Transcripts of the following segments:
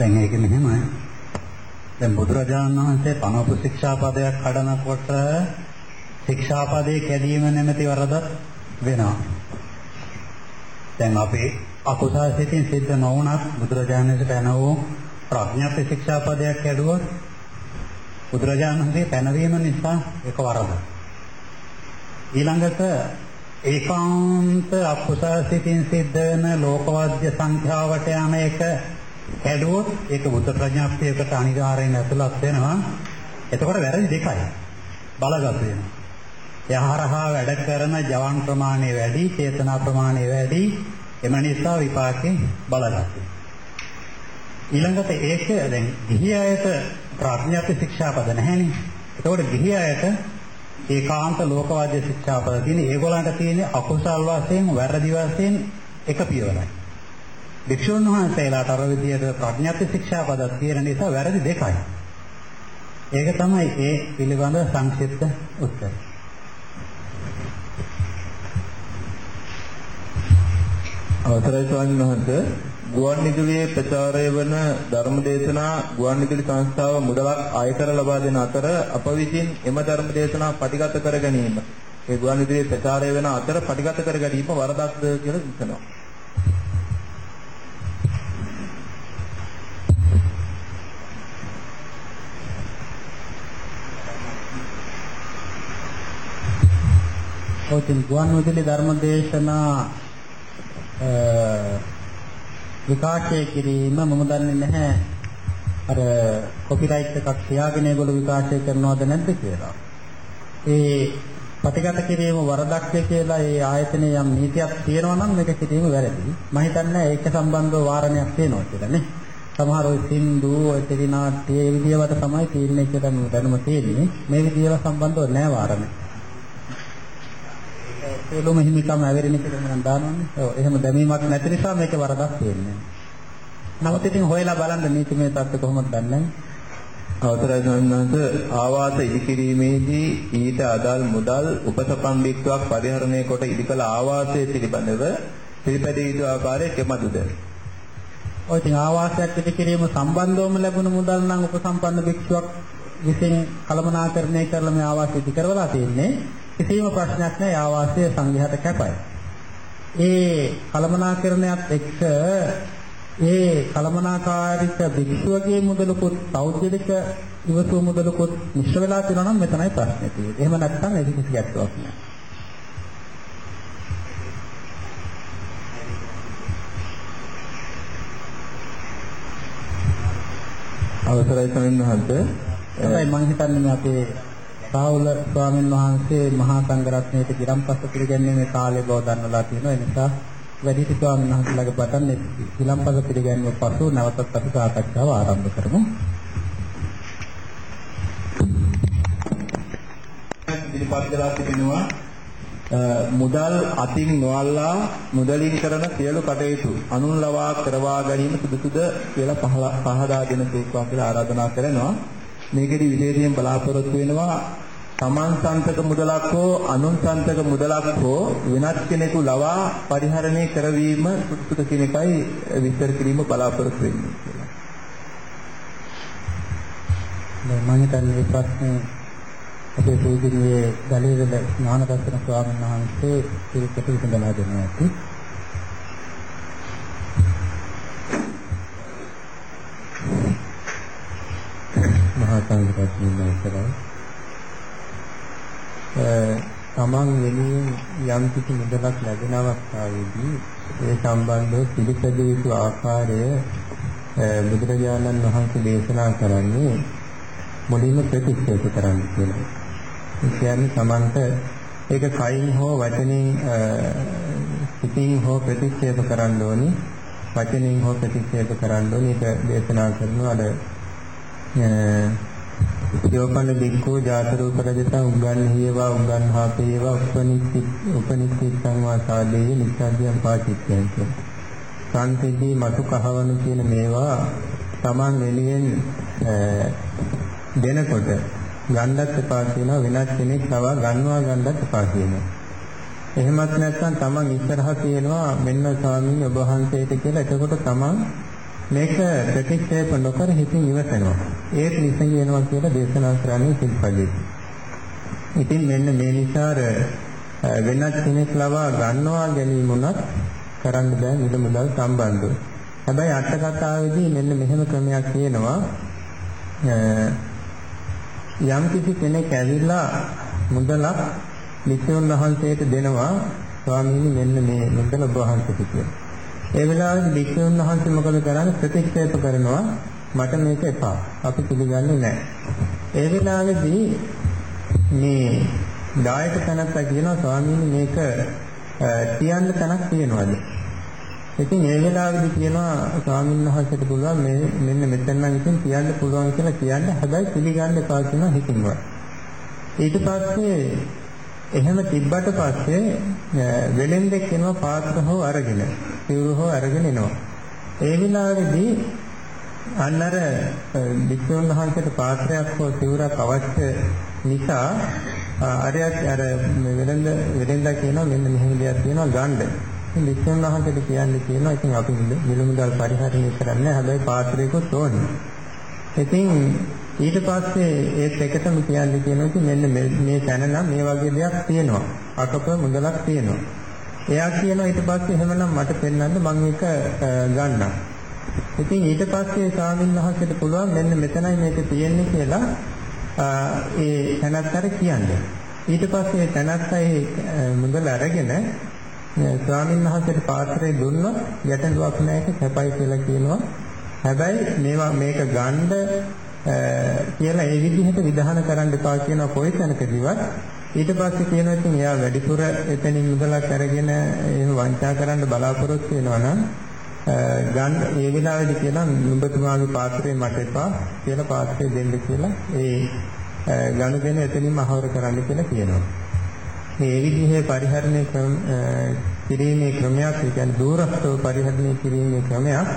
දැන් ඒක මෙහෙමයි. දැන් බුදුරජාණන් වහන්සේ පනවපු ශික්ෂාපදයක් කඩනකොට ශික්ෂාපදයේ කැඩීම නැමැති වරදක් වෙනවා. දැන් අපි අකුසල සිතින් සිද්ධ නොවුනත් බුදුරජාණන්සේ පැනවූ ප්‍රඥාප්ති ශික්ෂාපදයක් කැඩුවොත් බුදුරජාණන් වහන්සේ පැනවීම නිසා ඒක වරදක්. ඊළඟට ඒකාන්ත අකුසල සිතින් සිද්ධ වෙන ලෝකවාද්‍ය සංඛ්‍යාවට යන එක කැඩුවොත් ඒක බුද්ධ ප්‍රඥාප්තියකට අනිවාර්යෙන් ඇතුළත් වෙනවා. එතකොට වැරදි දෙකයි. බලගත වෙනවා. යහරහා වැඩ කරන ජවන් ප්‍රමාණය වැඩි, චේතනා ප්‍රමාණය වැඩි. එම නිසා විපාකේ බලගත ඊළඟට ඒක දැන් ගිහි අයට ප්‍රඥාප්ති ශික්ෂාපද නැහැනේ. එතකොට ගිහි අයට ඒකාන්ත ලෝකවාද්‍ය ශික්ෂාපද තියෙන ඒගොල්ලන්ට තියෙන අකුසල් වශයෙන් වැරදි වශයෙන් එක පියවරයි. භික්ෂුන් වහන්සේලාට අර විදියට ප්‍රඥාප්ති ශික්ෂාපදක් තියෙන නිසා වැරදි දෙකයි. ඒක තමයි ඒ පිළිබඳ සංක්ෂිප්ත උත්තරය. අවසරයි ස්වාමීන් වහන්සේ ගුවන් විදුලියේ ප්‍රචාරය වන ධර්මදේශනා ගුවන් විදුලි සංස්ථාව මුදලක් අයකර ලබා දෙන අතර අප විසින් එම ධර්මදේශනා පටිගත කර ගැනීම ඒ ගුවන් විදුලියේ ප්‍රචාරය වෙන අතර පටිගත කර ගැනීම වරදක්ද කියලා හිතනවා. ඔය ගුවන් විදුලි ධර්මදේශනා විකාශය කිරීම මම දන්නේ නැහැ අර කොපිරයිට් එකක් තියාගෙන ඒගොල්ලෝ විකාශය කරනවද නැද්ද කියලා. ඒ ප්‍රතිගත කිරීම වරදක්ද කියලා ඒ ආයතනයේ යම් නීතියක් තියෙනවා නම් මේක කිරීම වැරදි. මම හිතන්නේ ඒක සම්බන්ධව වාරණයක් තියෙනවා කියලා නේ. සමහර ඔය සින්දු ඔය ටෙලිනාට්‍ය ඒ විදිහවට තමයි තීරණය කියලා දැනුම තියෙන්නේ. මේ විදිහව සම්බන්ධව නෑ වාරණය. සියලුම හිමිකම් ඇවරෙන කියලා මම දානවනේ. ඔව් එහෙම දැමීමක් නැති නිසා මේක වරදක් වෙන්නේ. නමුත් ඉතින් හොයලා බලන්න නීතිමය තත්ත්ව කොහොමද දන්නේ? අවසරයි සම්මානස ආවාස ඉදිකිරීමේදී ඊට අදාළ මුදල් උපසපම් බික්තුවක් පරිහරණය කොට ඉදිකල ආවාසය පිළිබඳව පිළිපැදිය යුතු ආකාරය කෙමදුද? ඔය ඉතින් ආවාසයක් ඉදිකිරීම සම්බන්ධවම ලැබුණු මුදල් නම් උපසම්පන්න බික්තුවක් විසින් කළමනාකරණය කරලා මේ ආවාසය ඉදි කරවලා තියෙන්නේ. කිසිම ප්‍රශ්නයක් නැහැ ආවාසය සංඝයාට කැපයි. ඒ කලමනාකරණයත් එක්ක ඒ කලමනාකාරික භික්ෂුවගේ මුදලකුත් සෞද්‍යලික ඉවසුව මුදලකුත් මිශ්‍ර වෙලා තියෙනවා නම් මෙතනයි ප්‍රශ්නේ තියෙන්නේ. එහෙම නැත්නම් ඒක කිසි ගැටලුවක් නෑ. අවසරයි ස්වාමීන් වහන්සේ. තමයි මම හිතන්නේ අපේ රාහුල ස්වාමීන් වහන්සේ මහා සංඝරත්නයේ ගිරම්පස්ස පිළිගැන්වීමේ කාලය බව දන්වලා තියෙනවා. ඒ නිසා වැඩිහිටි ස්වාමීන් වහන්සේලාගේ පටන් ගිරම්පස්ස පිළිගැන්වීම පසු නැවතත් අපි සාකච්ඡාව ආරම්භ කරමු. ඉදිරිපත් කළා තිබෙනවා මුදල් අතින් නොඅල්ලා මුදලින් කරන සියලු කටයුතු අනුන් ලවා කරවා ගැනීම සුදුසුද කියලා පහදා දෙන සූක්වා කියලා ආරාධනා කරනවා. මේකෙදි විශේෂයෙන් බලාපොරොත්තු වෙනවා තමන් සන්තක මුදලක් හෝ අනුන් සන්තක මුදලක් හෝ වෙනත් කෙනෙකු ලවා පරිහරණය කරවීම සුදුසුද කියන එකයි විස්තර කිරීම බලාපොරොත්තු වෙන්නේ කියලා. මම හිතන්නේ ප්‍රශ්නේ අපේ පූජනීය දලේවල ඥානදර්ශන ස්වාමීන් වහන්සේ පිළිපෙට විසඳලා දෙනවා ඇති. මහා සංඝරත්නයන් වහන්සේලා තමන් වෙනුවෙන් යම් කිසි මුදලක් ලැබෙන අවස්ථාවේදී ඒ සම්බන්ධව පිළිපැදිය යුතු ආකාරය බුදුරජාණන් වහන්සේ දේශනා කරන්නේ මුලින්ම ප්‍රතික්ෂේප කරන්න කියලා. ඒ කියන්නේ තමන්ට ඒක කයින් හෝ වචනෙන් සිතින් හෝ ප්‍රතික්ෂේප කරන්න ඕනි. වචනෙන් හෝ ප්‍රතික්ෂේප කරන්න ඕනි. ඒක දේශනා කරනවා අර යෝපන බික්කෝ ජාතරූප රජතා උග්ගන් හේවා උග්ගන් හාපේවා උපනිච්චි උපනිච්චි සංවාසාදේ නිස්සාදියම් පාචිත්‍යං කියන. සංසිද්ධි මතු කහවණු කියන මේවා Taman එළියෙන් දෙනකොට ගණ්ඩත් එපා කියනවා වෙනත් කෙනෙක් තව ගන්නවා ගණ්ඩත් එපා කියනවා. එහෙමත් නැත්නම් Taman ඉස්සරහ කියනවා මෙන්න ස්වාමීන් ඔබ වහන්සේට කියලා එතකොට Taman මේක ප්‍රතික්ෂේප නොකර හිතින් ඉවසනවා. ඒක නිසයි වෙනවා කියලා දේශනා කරන්නේ සිල්පදේ. ඉතින් මෙන්න මේ නිසා වෙනත් කෙනෙක් ලබා ගන්නවා ගැනීම උනත් කරන්න බෑ මිල මුදල් සම්බන්ධව. හැබැයි අට කතාවේදී මෙන්න මෙහෙම ක්‍රමයක් කියනවා යම් කිසි කෙනෙක් ඇවිල්ලා මුදලක් විසුණු වහන්සේට දෙනවා ස්වාමීනි මෙන්න මේ මුදල ඔබ වහන්සේට කියලා. ඒ වෙලාවේ විසුණු වහන්සේ මොකද කරන්නේ ප්‍රතික්ෂේප කරනවා මට මේක එපා. අපි පිළිගන්නේ නැහැ. ඒ වෙලාවේදී මේ දායක තැනත්තා කියනවා ස්වාමීනි මේක තියන්න තැනක් තියෙනවද? ඉතින් ඒ වෙලාවේදී කියනවා ස්වාමීන් වහන්සේට පුළුවන් මේ මෙන්න මෙතන නම් ඉතින් තියන්න පුළුවන් කියලා කියන්න හැබැයි පිළිගන්න එපා කියනවා හිතින්වත්. ඊට පස්සේ එහෙම තිබ්බට පස්සේ වෙලෙන්දෙක් එනවා පාත්‍ර හෝ අරගෙන සිවුරු හෝ අරගෙන එනවා. ඒ වෙලාවේදී අන්නර වික්‍රම වහන්සේට පාත්‍රයක් හෝ සිවුරක් අවශ්‍ය නිසා අරයක් අර වෙලෙන්ද වෙලෙන්දා කියනවා මෙන්න මෙහෙම දෙයක් තියෙනවා ගන්න. ඉතින් වික්‍රම වහන්සේට කියන්නේ කියනවා ඉතින් අපි මිලමුදල් පරිහරණය කරන්නේ හැබැයි පාත්‍රයකොත් ඕනේ. ඉතින් ඊට පස්සේ ඒත් එකටම කියන්නේ කියනවා ඉතින් මෙන්න මේ තැන නම් මේ වගේ දෙයක් තියෙනවා. අකප මුදලක් තියෙනවා. එයා කියනවා ඊට පස්සේ එහෙමනම් මට පෙන්වන්න මම ඒක ගන්නම්. ඉතින් ඊට පස්සේ ස්වාමීන් වහන්සේට පුළුවන් මෙන්න මෙතනයි මේක තියෙන්නේ කියලා ඒ තැනත්තර කියන්නේ. ඊට පස්සේ තැනත්තා ඒ මුදල අරගෙන ස්වාමීන් වහන්සේට පාත්‍රය දුන්නොත් ගැටලුවක් නැහැ කැපයි කියලා කියනවා. හැබැයි මේවා මේක ගන්න කියලා ඒ විදිහට විධාන කරන්න එපා කියන කොයි තැනකදීවත් ඊට පස්සේ කියනවා ඉතින් එයා වැඩිපුර එතනින් මුදලක් අරගෙන එහෙම වංචා කරන්න බලාපොරොත්තු වෙනවා නම් ගන්න ඒ වෙලාවේදී කියනවා නුඹතුමාගේ පාත්‍රය මට එපා කියලා පාත්‍රය දෙන්න කියලා ඒ ගනුදෙනු එතනින්ම අහවර කරන්න කියලා කියනවා. මේ විදිහේ පරිහරණය කිරීමේ ක්‍රමයක් ඒ කියන්නේ දූරස්තව පරිහරණය කිරීමේ ක්‍රමයක්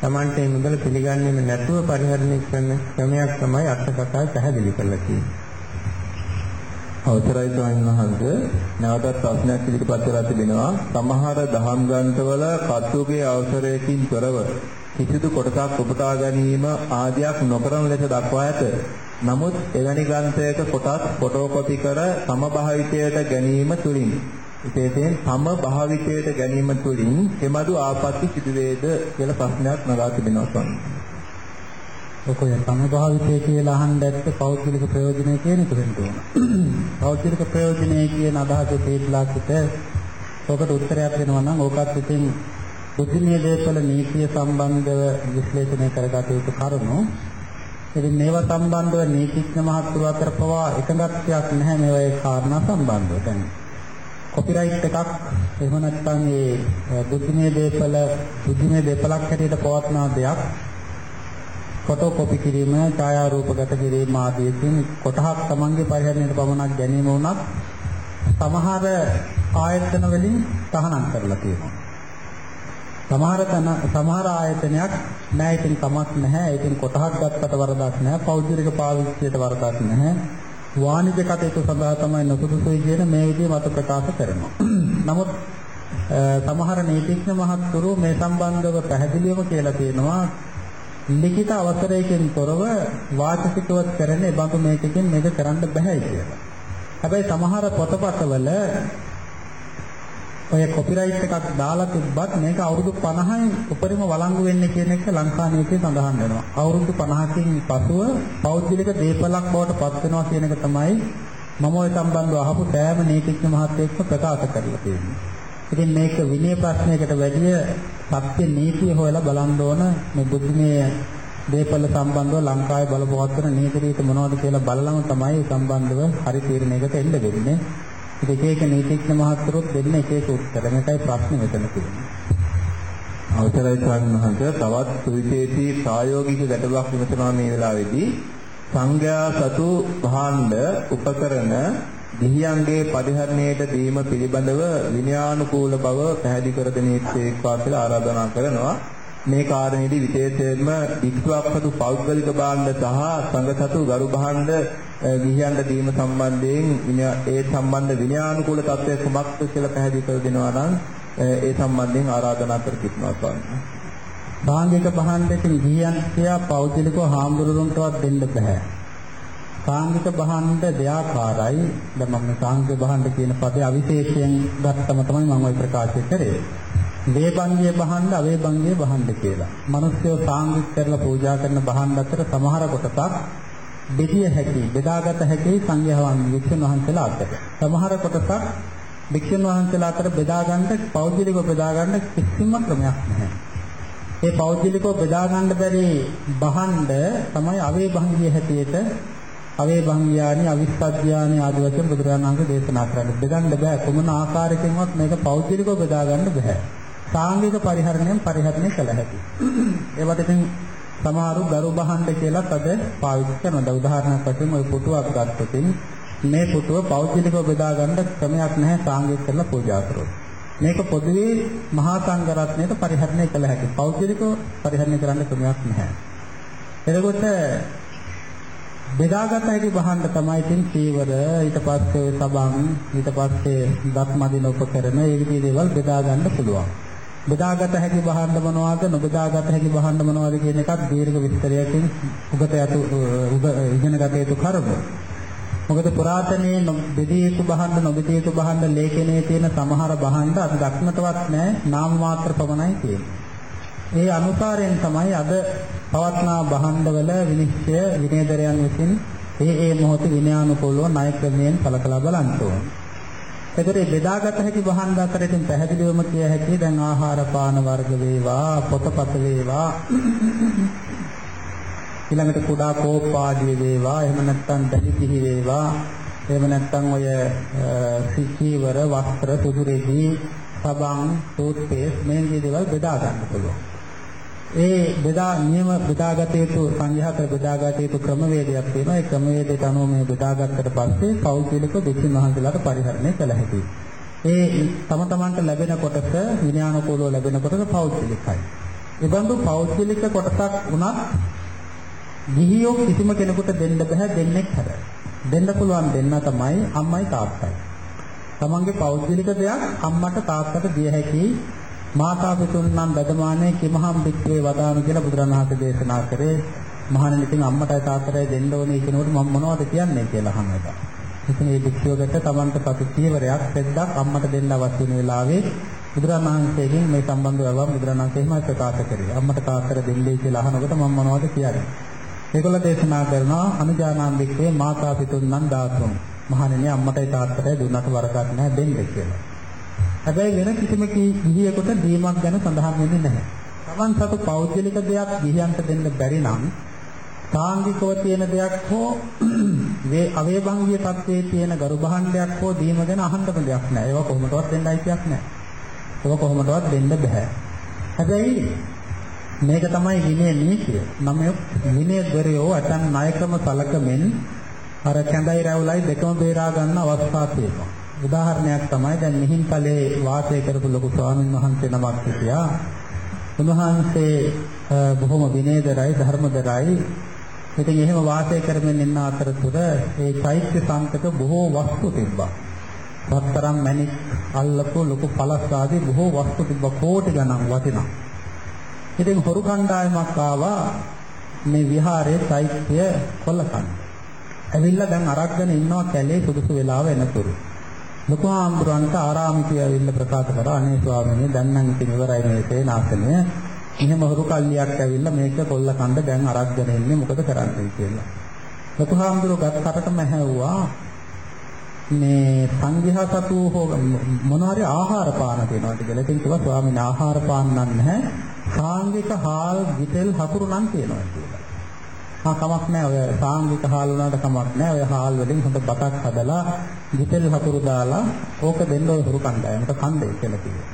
Tamante මුදල පිළිගන්නේම නැතුව පරිහරණය කරන ක්‍රමයක් තමයි අර්ථකථාව පැහැදිලි කරලා තියෙන්නේ. අවසරයි ස්වාමීන් වහන්සේ නැවතත් ප්‍රශ්නයක් ඉදිරිපත් කරලා තිබෙනවා සමහර දහම් ග්‍රන්ථවල කතුගේ අවසරයකින් තොරව කිසිදු කොටසක් උපුටා ගැනීම ආදියක් නොකරන ලෙස දක්වා ඇත. නමුත් එවැනි ග්‍රන්ථයක කොටස් ෆොටෝකොපි කර සමභාවිතයට ගැනීම තුලින් විශේෂයෙන් සම භාවිතයට ගැනීම තුළින් එමදු ආපත්‍ය සිදුවේද කියලා ප්‍රශ්නයක් නගා තිබෙනවා ස්වාමීනි. ඔකේ සම භාවිතය කියලා අහන්න ඇත්ත පෞද්ගලික ප්‍රයෝජනය කියන එක වෙන්න ඕන. පෞද්ගලික ප්‍රයෝජනය කියන අදහස තේట్లా සිට ඔකට උත්තරයක් දෙනවා නම් ඕකත් ඉතින් බුද්ධිමය දේපල නීතිය සම්බන්ධව විශ්ලේෂණය කරගත යුතු කරුණු. ඉතින් මේවා සම්බන්ධව නීතිඥ මහත්තුරු අතර පවා එකඟත්වයක් නැහැ මේවා ඒ කාරණා සම්බන්ධව. දැන් කොපිරයිට් එකක් එහෙම නැත්නම් ඒ බුද්ධිමය දේපල බුද්ධිමය දේපලක් හැටියට පවත්නා දෙයක් ෆොටෝ කොපි කිරීම, ඡායාරූපගත කිරීම ආදීකින් කොටහක් Tamange පරිහරණයට පමණක් ගැනීම වුණත් සමහර ආයතන වලින් තහනම් කරලා තියෙනවා. සමහර තන සමහර ආයතනයක් නෑ ඉතින් කමක් නැහැ. ඉතින් කොටහක් ගත්තට වරදක් නැහැ. පෞද්ගලික පාවිච්චියට වරදක් නැහැ. වාණිජ කටයුතු සඳහා තමයි නොසුදුසුයි කියන මේ විදිහේ මත ප්‍රකාශ කරනවා. නමුත් සමහර නීතිඥ මහත්තුරු මේ සම්බන්ධව පැහැදිලිවම කියලා තියෙනවා ලිඛිත අවසරයකින් තොරව වාචිකවත් කරන්නේ බඳු මේකකින් මේක කරන්න බෑ කියලා. හැබැයි සමහර පොතපතවල ඔය කොපිරයිට් එකක් දාලා තිබ්බත් මේක අවුරුදු 50න් උපරිම වළංගු වෙන්නේ කියන එක ලංකා නීතියේ සඳහන් වෙනවා. අවුරුදු 50කින් පසුව පෞද්ගලික දේපලක් බවට පත් වෙනවා කියන එක තමයි මම ওই සම්බන්ධව අහපු සෑම නීතිඥ මහත්තයෙක්ම ප්‍රකාශ කරලා තියෙන්නේ. ඉතින් මේක විනය ප්‍රශ්නයකට වැඩිය සත්‍ය නීතිය හොයලා බලන්න ඕන මේ බුද්ධිමය දේපල සම්බන්ධව ලංකාවේ බලපවත් කරන නීති රීති මොනවද කියලා බලලම තමයි සම්බන්ධව හරි තීරණයකට එන්න වෙන්නේ. එක එක නීතිඥ මහත්වරුත් දෙන්න එක එක උත්තර. මේකයි ප්‍රශ්නේ මෙතන තියෙන්නේ. අවසරයි ස්වාමීන් වහන්සේ තවත් සුවිශේෂී ප්‍රායෝගික ගැටලුවක් විමසනවා මේ වෙලාවේදී සංඝයා සතු භාණ්ඩ උපකරණ දිහියන්ගේ පරිහරණයට දීම පිළිබඳව විනයානුකූල බව පැහැදිලි කර දෙනේක්වා කියලා ආරාධනා කරනවා මේ කාරණේදී විශේෂයෙන්ම වික්ෂුවක් සතු පෞද්ගලික භාණ්ඩ සහ සංඝ සතු ගරු භාණ්ඩ ගිහියන්ට දීම සම්බන්ධයෙන් ඒ සම්බන්ධ විනයානුකූල තත්ත්වය කුමක්ද කියලා පැහැදිලි කර දෙනවා නම් ඒ සම්බන්ධයෙන් ආරාධනා කර සිටිනවා ස්වාමීනි. සාංගික භාණ්ඩකින් ගියන් කියා පෞද්ගලිකව හාමුදුරුවන්ටවත් දෙන්න බෑ. සාංගික භාණ්ඩ දෙආකාරයි. දැන් මම සාංගික භාණ්ඩ කියන පදේ අවිශේෂයෙන් ගත්තම තමයි මම ওই ප්‍රකාශය කරේ. වේබංගිය භාණ්ඩ අවේබංගිය භාණ්ඩ කියලා. මිනිස්සු සාංගික කරලා පූජා කරන භාණ්ඩ අතර සමහර කොටසක් බෙදිය හැකි, බෙදාගත හැකි සංඝයා වහන්සේලා අතර. සමහර කොටසක් භික්ෂුන් වහන්සේලා අතර බෙදා ගන්න පෞද්ගලිකව බෙදා ගන්න කිසිම ක්‍රමයක් නැහැ. ඒ පෞද්ගලිකව බෙදා ගන්න බැරි බහඬ තමයි අවේ භංගිය හැටියට අවේ භංගියානි අවිස්සද්‍යානි ආදී වශයෙන් බුදුරජාණන් වහන්සේ දේශනා කරන්නේ. බෙදන්න බෑ කොමන ආකාරයකින්වත් මේක පෞද්ගලිකව බෙදා ගන්න බෑ. සාංගික පරිහරණයෙන් පරිහරණය කළ හැකියි. ඒවට ඉතින් සමහරු ගරු බහඬ කියලා තද පාවිච්චි කරනවා. උදාහරණයක් වශයෙන් ওই පුටුවක් ගත්තොත් මේ පුටුව පෞද්ගලිකව බෙදා ගන්න ක්‍රමයක් නැහැ සාංගික කරලා පූජා කරොත්. මේක පොදුවේ මහා සංඝ රත්නයට පරිහරණය කළ හැකි. පෞද්ගලිකව පරිහරණය කරන්න ක්‍රමයක් නැහැ. එතකොට බෙදාගත හැකි බහන්න තමයි ඉතින් චීවර ඊට පස්සේ සබන් ඊට පස්සේ දත් මදින උපකරණ ඒ විදිහේ දේවල් බෙදා ගන්න පුළුවන්. බෙදාගත හැකි බහන්න මොනවද නොබෙදාගත හැකි බහන්න මොනවද කියන එකත් දීර්ඝ විස්තරයකින් උගත යතු ඉගෙන ගත යුතු කරුණු. මොකද පුරාතනයේ බෙදී යුතු බහන්න නොබෙදී යුතු බහන්න ලේඛනයේ තියෙන සමහර බහන්න අද දක්නටවත් නැහැ නාම මාත්‍ර පමණයි තියෙන්නේ. ඒ අනුසාරයෙන් තමයි අද පවත්නා බහණ්ඩවල විනිශ්චය විනයදරයන් විසින් ඒ ඒ මොහොත විනයානුකූලව ණය ක්‍රමයෙන් කලකලා බලන්න ඕන. ඒතරේ බෙදාගත හැකි බහණ්ඩ අතරින් පැහැදිලිවම කිය හැකි දැන් ආහාර පාන වර්ග වේවා පොතපත වේවා ඊළඟට කුඩා කෝප්පාඩිය වේවා එහෙම නැත්නම් දැලි පිහි වේවා එහෙම නැත්නම් ඔය සිචීවර වස්ත්‍ර සුදු රෙදි සබන් ටූත් පේස්ට් මේ වගේ දේවල් බෙදා ගන්න පුළුවන්. ඒ බෙදා නියම බෙදාගත යුතු සංඝයාතර බෙදාගත යුතු ක්‍රමවේදයක් තියෙනවා. ඒ ක්‍රමවේදයට අනුව මේ බෙදාගත්තට පස්සේ පෞද්ගලික දෙකින් වහන්සේලාට පරිහරණය කළ හැකියි. ඒ තම තමන්ට ලැබෙන කොටස විනයානුකූලව ලැබෙන කොටස පෞද්ගලිකයි. ඒ බඳු පෞද්ගලික කොටසක් වුණත් ගිහියෝ කිසිම කෙනෙකුට දෙන්න බෑ දෙන්නෙක් හැර. දෙන්න පුළුවන් දෙන්න තමයි අම්මයි තාත්තයි. තමන්ගේ පෞද්ගලික දෙයක් අම්මට තාත්තට දිය හැකි මාතා පිතුන්නම් බදමානේ කිමහම් පිටේ වදාන කියලා බුදුරණවහන්සේ දේශනා කරේ මහණෙනි ඉතින් අම්මටයි තාත්තටයි දෙන්න ඕනේ කියනකොට මම මොනවද කියන්නේ කියලා අහන එක. ඉතින් මේ භික්ෂුවකට තමන්ට සතු චීවරයක් පෙද්දක් අම්මට දෙන්න අවශ්‍ය වෙන වෙලාවේ බුදුරණවහන්සේගෙන් මේ සම්බන්ධව යවම් බුදුරණවහන්සේ එහෙමයි ප්‍රකාශ කරේ. අම්මට තාත්තට දෙන්නේ කියලා අහනකොට මම මොනවද කියන්නේ? ඒගොල්ල දේශනා කරනවා අනුජානාම් වික්‍රේ මාතා පිතුන්නම් දාතුන්. මහණෙනි අම්මටයි තාත්තටයි දුන්නට වරදක් නැහැ දෙන්න කියලා. හැබැයි වෙන කිසිම ගිහියෙකුට දීමක් ගැන සඳහන් වෙන්නේ නැහැ. Taman සතු පෞද්ගලික දෙයක් ගිහියන්ට දෙන්න බැරි නම් සාංගිකව තියෙන දෙයක් හෝ වේ අවේභංගිය තත්වයේ තියෙන ගරු භාණ්ඩයක් හෝ දීම ගැන අහන්නම දෙයක් නැහැ. ඒවා කොහොමදවත් දෙන්නයි කියක් නැහැ. ඒවා කොහොමදවත් දෙන්න බෑ. හැබැයි මේක තමයි විනය නීතිය. නම් විනය දරයෝ අතන් නායකම සලකමින් අර කැඳයි රැවුලයි දෙකම බේරා ගන්න අවස්ථා තියෙනවා. උදාහරණයක් තමයි දැන් මිහින්තලේ වාසය කරපු ලොකු ස්වාමීන් වහන්සේ නමක් හිටියා. උන්වහන්සේ බොහොම විනයදරයි ධර්මදරයි. ඉතින් එහෙම වාසය කරමින් ඉන්න අතරතුර ඒ චෛත්‍ය සංකත බොහෝ වස්තු තිබ්බා. රත්තරන් මණික් අල්ලපු ලොකු පළස් ආදී බොහෝ වස්තු තිබ්බා කෝටි ගණන් වටිනා. ඉතින් හොරු කණ්ඩායමක් ආවා මේ විහාරයේ චෛත්‍ය කොල්ලකන්න. ඇවිල්ලා දැන් අරක්ගෙන ඉන්නවා කැලේ සුදුසු වෙලාව එනතුරු. ලොකු ආම්බුරන්ට ආරාමිකය ඇවිල්ලා ප්‍රකාශ කරා අනේ ස්වාමීනි දැන් නම් ඉතින් ඉවරයි මේ සේනාසනය. එහෙම හොරු කල්ලියක් ඇවිල්ලා මේක කොල්ල කණ්ඩ දැන් අරක්ගෙන ඉන්නේ මොකද කරන්නේ කියලා. ලොකු ආම්බුර ගත්තටම ඇහැව්වා මේ සංඝයා සතු මොනවාරි ආහාර පාන තියෙනවා කියලා. ඉතින් කිව්වා ස්වාමීන් ආහාර පාන නැහැ. සාංගික හාල් ගිතෙල් හකුරු නම් තියෙනවා කියලා. ආ කමක් නැහැ ඔය සාංගික හාල් වුණාට කමක් නැහැ. ඔය හාල් වලින් හොඳ බතක් හදලා ගිතෙල් හකුරු දාලා ඕක දෙන්න ඔය හුරු කණ්ඩායමට කණ්ඩේ කියලා කිව්වා.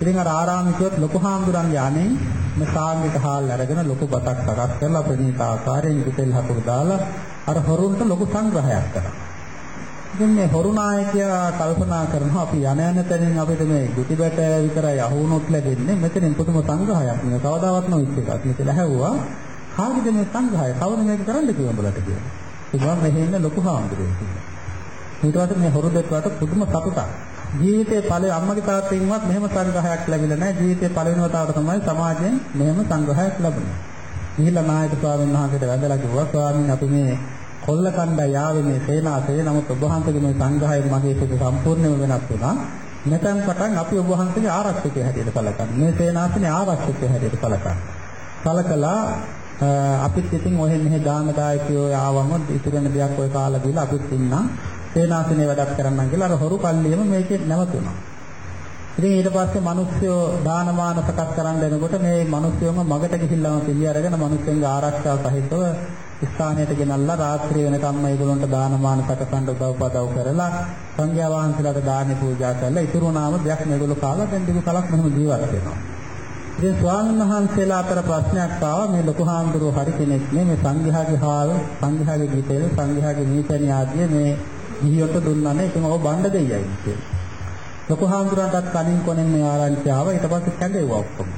ඉතින් අර ආරාමිකයොත් ලොකු හාමුදුරන්ගේ අනේ මේ සාංගික හාල් අරගෙන ලොකු බතක් සකස් කරලා ප්‍රණීත ආකාරයෙන් ගිතෙල් හකුරු දාලා අර හොරුන්ට ලොකු සංග්‍රහයක් කරා. ඉතින් මේ හොරු නායකයා කල්පනා කරනවා අපි යන යන තැනින් අපිට මේ ගුටි බැට විතරයි අහුනොත් ලැබෙන්නේ මෙතනින් පුදුම සංග්‍රහයක් නේ කවදාවත් නොවිච්ච එකක් නේ කියලා ඇහුවා කාගෙද මේ සංග්‍රහය කවුද මේක කරන්න කිව්ව උඹලට කියලා ඒකම මෙහෙ ඉන්න ලොකු හාමුදුරුවෝ කියලා ඊට පස්සේ මේ හොරු දෙකවට පුදුම සතුටක් ජීවිතේ ඵලෙ අම්මගේ තාත්තගෙන්වත් මෙහෙම සංග්‍රහයක් ලැබිලා නැහැ. ජීවිතේ පළවෙනි වතාවට තමයි සමාජයෙන් මෙහෙම සංග්‍රහයක් ලැබුණේ. ගිහිල්ලා නායක ස්වාමීන් වහන්සේට වැඳලා කිව්වා ස්වාමීන් අපි මේ කොල්ල කණ්ඩාය ආවේ මේ සේනාසය නමුත් ඔබ වහන්සේගේ මේ සංග්‍රහයෙන් මගේ සිත සම්පූර්ණයෙන්ම වෙනස් වුණා. මෙතෙන් පටන් අපි ඔබ වහන්සේගේ ආරක්ෂකය හැටියට සැලකන්නේ. මේ සේනාසනේ ආරක්ෂකය හැටියට සැලකන්නේ. සැලකලා අපිත් ඉතින් ඔහෙ මෙහෙ දාන දායකයෝ ආවම ඉතිරෙන දෙයක් ඔය කාලා දීලා අපිත් ඉන්නම්. සේනාසනේ වැඩක් කරන්නම් කියලා අර හොරු පල්ලියම මේකේ නැවතුණා. ඉතින් ඊට පස්සේ මිනිස්සුયો දානමාන සකස් කරන්න එනකොට මේ මිනිස්සුයෝම මගට ගිහිල්ලාම පිළි අරගෙන මිනිස්සුන්ගේ ආරක්ෂාව සහිතව ස්ථානයට ගෙනල්ලා රාත්‍රිය වෙනකම් මේගොල්ලන්ට දානමාන සකසන්න උදව්පදව් කරලා සංඝයා වහන්සේලාට දානි පූජා කරලා ඉතුරු නාම දෙයක් මේගොල්ලෝ කාලා දැන් දිගු කලක් මෙහෙම ජීවත් වෙනවා. ඉතින් ස්වාමීන් වහන්සේලා අතර ප්‍රශ්නයක් ආවා. මේ ලොකු හාමුදුරුවෝ හරි කෙනෙක් නේ. මේ සංඝයාගේ හාව සංඝයාගේ ගීතේ සංඝයාගේ නීතනි ආදී මේ ගිහියොත් දුන්නානේ ඉතින් ඔබ බණ්ඩ දෙයයි කියලා. ලොකු හාමුදුරන්ටත් කලින් කොනෙන් මේ ආරංචි ආවා. ඊට පස්සේ කැඳෙව්වා ඔක්කොම.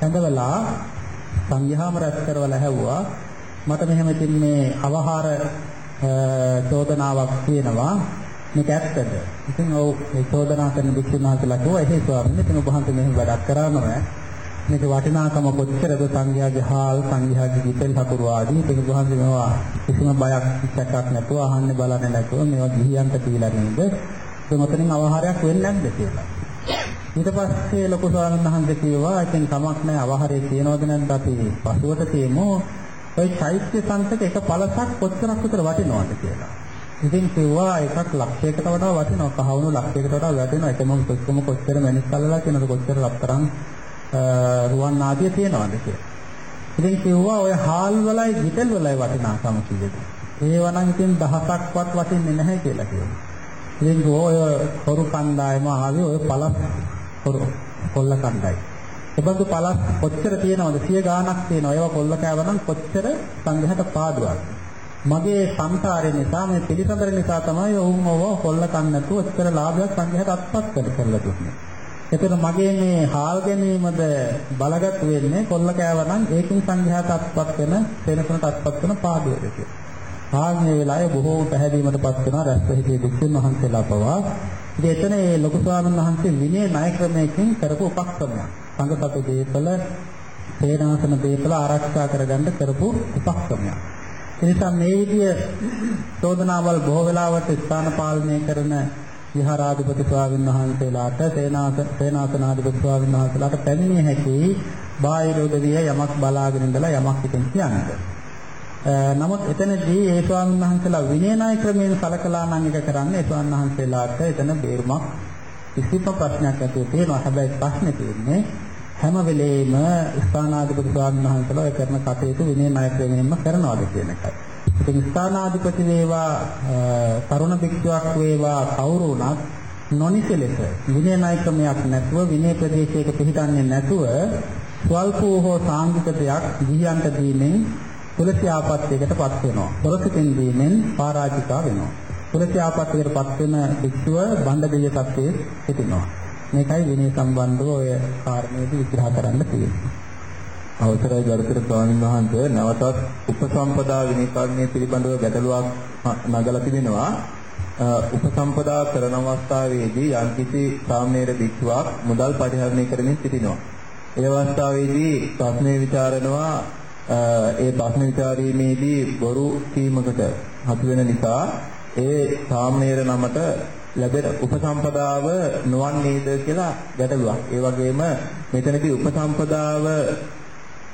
කැඳවලා සංඝයාම රැස් කරවලා හැව්වා මට මෙහෙම ඉතින් මේ අවහාර චෝදනාවක් තියෙනවා. මේක ඇත්තද? ඉතින් ඔව් ඒ චෝදනා කරන භික්ෂුන් වහන්සේලා කිව්වා. එහෙයි ස්වාමීන් වහන්සේ ඔබ වහන්සේ මෙහෙම වැඩක් කරනවා මේක වටිනාකම කොච්චරද සංඝයාගේ හාල් සංඝයාගේ ගිතෙල් හකුරු ආදී ඒක වහන්සේ මේවා කිසිම බයක් චක්කක් නැතුව අහන්නේ බලන්නේ නැතුව මේවා ගිහියන්ට කියලා නේද ඒ මොතනින් අවහාරයක් වෙන්නේ නැද්ද කියලා ඊට පස්සේ ලොකු ස්වාමීන් වහන්සේ කිව්වා ඉතින් කමක් නැහැ අවහාරය තියනවද නැද්ද අපි පසුවට තියමු ওই චෛත්‍ය සංතක එක පළසක් කොච්චරක් විතර වටිනවද කියලා. ඉතින් කිව්වා එකක් ලක්ෂයකට වඩා වටිනවා. කහවණු ලක්ෂයකට වඩා වටිනවා. ඒකම කොච්චර කොච්චර මැනිස් කල්ලා කියනද කොච්චර ලක්තරම් රුවන් ආදිය තියනවද කියලා. ඉතින් කිව්වා ඔය හාල් වලයි ගිතෙල් වලයි වටිනාකම කීයද? ඒවා නම් ඉතින් දහසක්වත් වටින්නේ නැහැ කියලා කිව්වා. ඉතින් ඔය හොරු කණ්ඩායම ආවේ ඔය පළස් හොරු කොල්ල කණ්ඩායම. එබඳු පළස් කොච්චර තියෙනවද? සිය ගාණක් තියෙනවා. ඒවා කොල්ල කෑවනම් කොච්චර සංඝහට පාඩුවක්ද? මගේ සංසාරය නිසා මේ පිළිසඳර නිසා තමයි ඔවුන් ඔව කොල්ල කන්නතු ඔච්චර ලාභයක් සංඝහට අත්පත් කරලා දුන්නේ. එතකොට මගේ මේ හාල් ගැනීමද බලගත් වෙන්නේ කොල්ල කෑවනම් ඒකින් සංඝහට අත්පත් වෙන සෙනසුනට අත්පත් වෙන පාඩුවද කියලා. ආන්නේ වෙලාවේ බොහෝ පැහැදීමටපත් වෙනවා රැස් වෙහිදී දුක්ඛින් වහන්සේලා පවා. ඉතින් එතන මේ ලොකු ස්වාමීන් වහන්සේ විනය ණය ක්‍රමයකින් කරපු උපක්‍රමයක්. සංඝපත දීපල සේනාසන දීපල ආරක්ෂා කරගන්න කරපු උපක්‍රමයක්. එනිසා මේ විදිය චෝදනාවල් බොහෝ වෙලාවට ස්ථාන පාලනය කරන විහාරාධිපති ස්වාමීන් වහන්සේලාට සේනාස සේනාසනාධිපති ස්වාමීන් වහන්සේලාට පැමිණිය හැකි බාහිර උදවිය යමක් බලාගෙන ඉඳලා යමක් ඉතින් කියන්නේ. නමුත් එතනදී ඒ ස්වාමීන් වහන්සේලා විනය ණය ක්‍රමයෙන් සලකලා නම් එක කරන්නේ ඒ ස්වාමීන් වහන්සේලාට එතන බේරුමක් කිසිම ප්‍රශ්නයක් නැතුව තියෙනවා. හැබැයි ප්‍රශ්නේ තියෙන්නේ හැම වෙලේම ස්ථානාධිපති ස්වාමීන් වහන්සේලා ඔය කරන කටයුතු විනය ණය ක්‍රමයෙන්ම කරනවාද කියන එකයි. ඉතින් ස්ථානාධිපති වේවා තරුණ භික්ෂුවක් වේවා කවුරු වුණත් නොනිසි ලෙස විනය ණය ක්‍රමයක් නැතුව විනය ප්‍රදේශයක පිළිගන්නේ නැතුව ස්වල්ප හෝ සාංගික දෙයක් ගිහියන්ට දීමෙන් තුලසි ආපත්‍යයකටපත් වෙනවා. දොරසිතින් දීමෙන් පරාජිකා වෙනවා. තුලසි ආපත්‍යයකටපත් වෙන භික්ෂුව බණ්ඩ දෙය තත්ත්වයේ සිටිනවා. මේකයි විනය සම්බන්ධව ඔය කාරණේදී විග්‍රහ කරන්න තියෙන්නේ. අවසරයි ගරුතර ස්වාමීන් වහන්සේ නැවතත් උපසම්පදා විනය කර්මයේ පිළිබඳව ගැටලුවක් නගලා තිබෙනවා. උපසම්පදා කරන අවස්ථාවේදී යම්කිසි සාමණේර භික්ෂුවක් මුදල් පරිහරණය කරමින් සිටිනවා. ඒ අවස්ථාවේදී ප්‍රශ්නේ විචාරනවා ඒ ප්‍රශ්න විචාරීමේදී බොරු කීමකට හසු වෙන නිසා ඒ සාමණේර නමට ලැබෙන උපසම්පදාව නොවන් නේද කියලා ගැටලුවක්. ඒ වගේම මෙතනදී උපසම්පදාව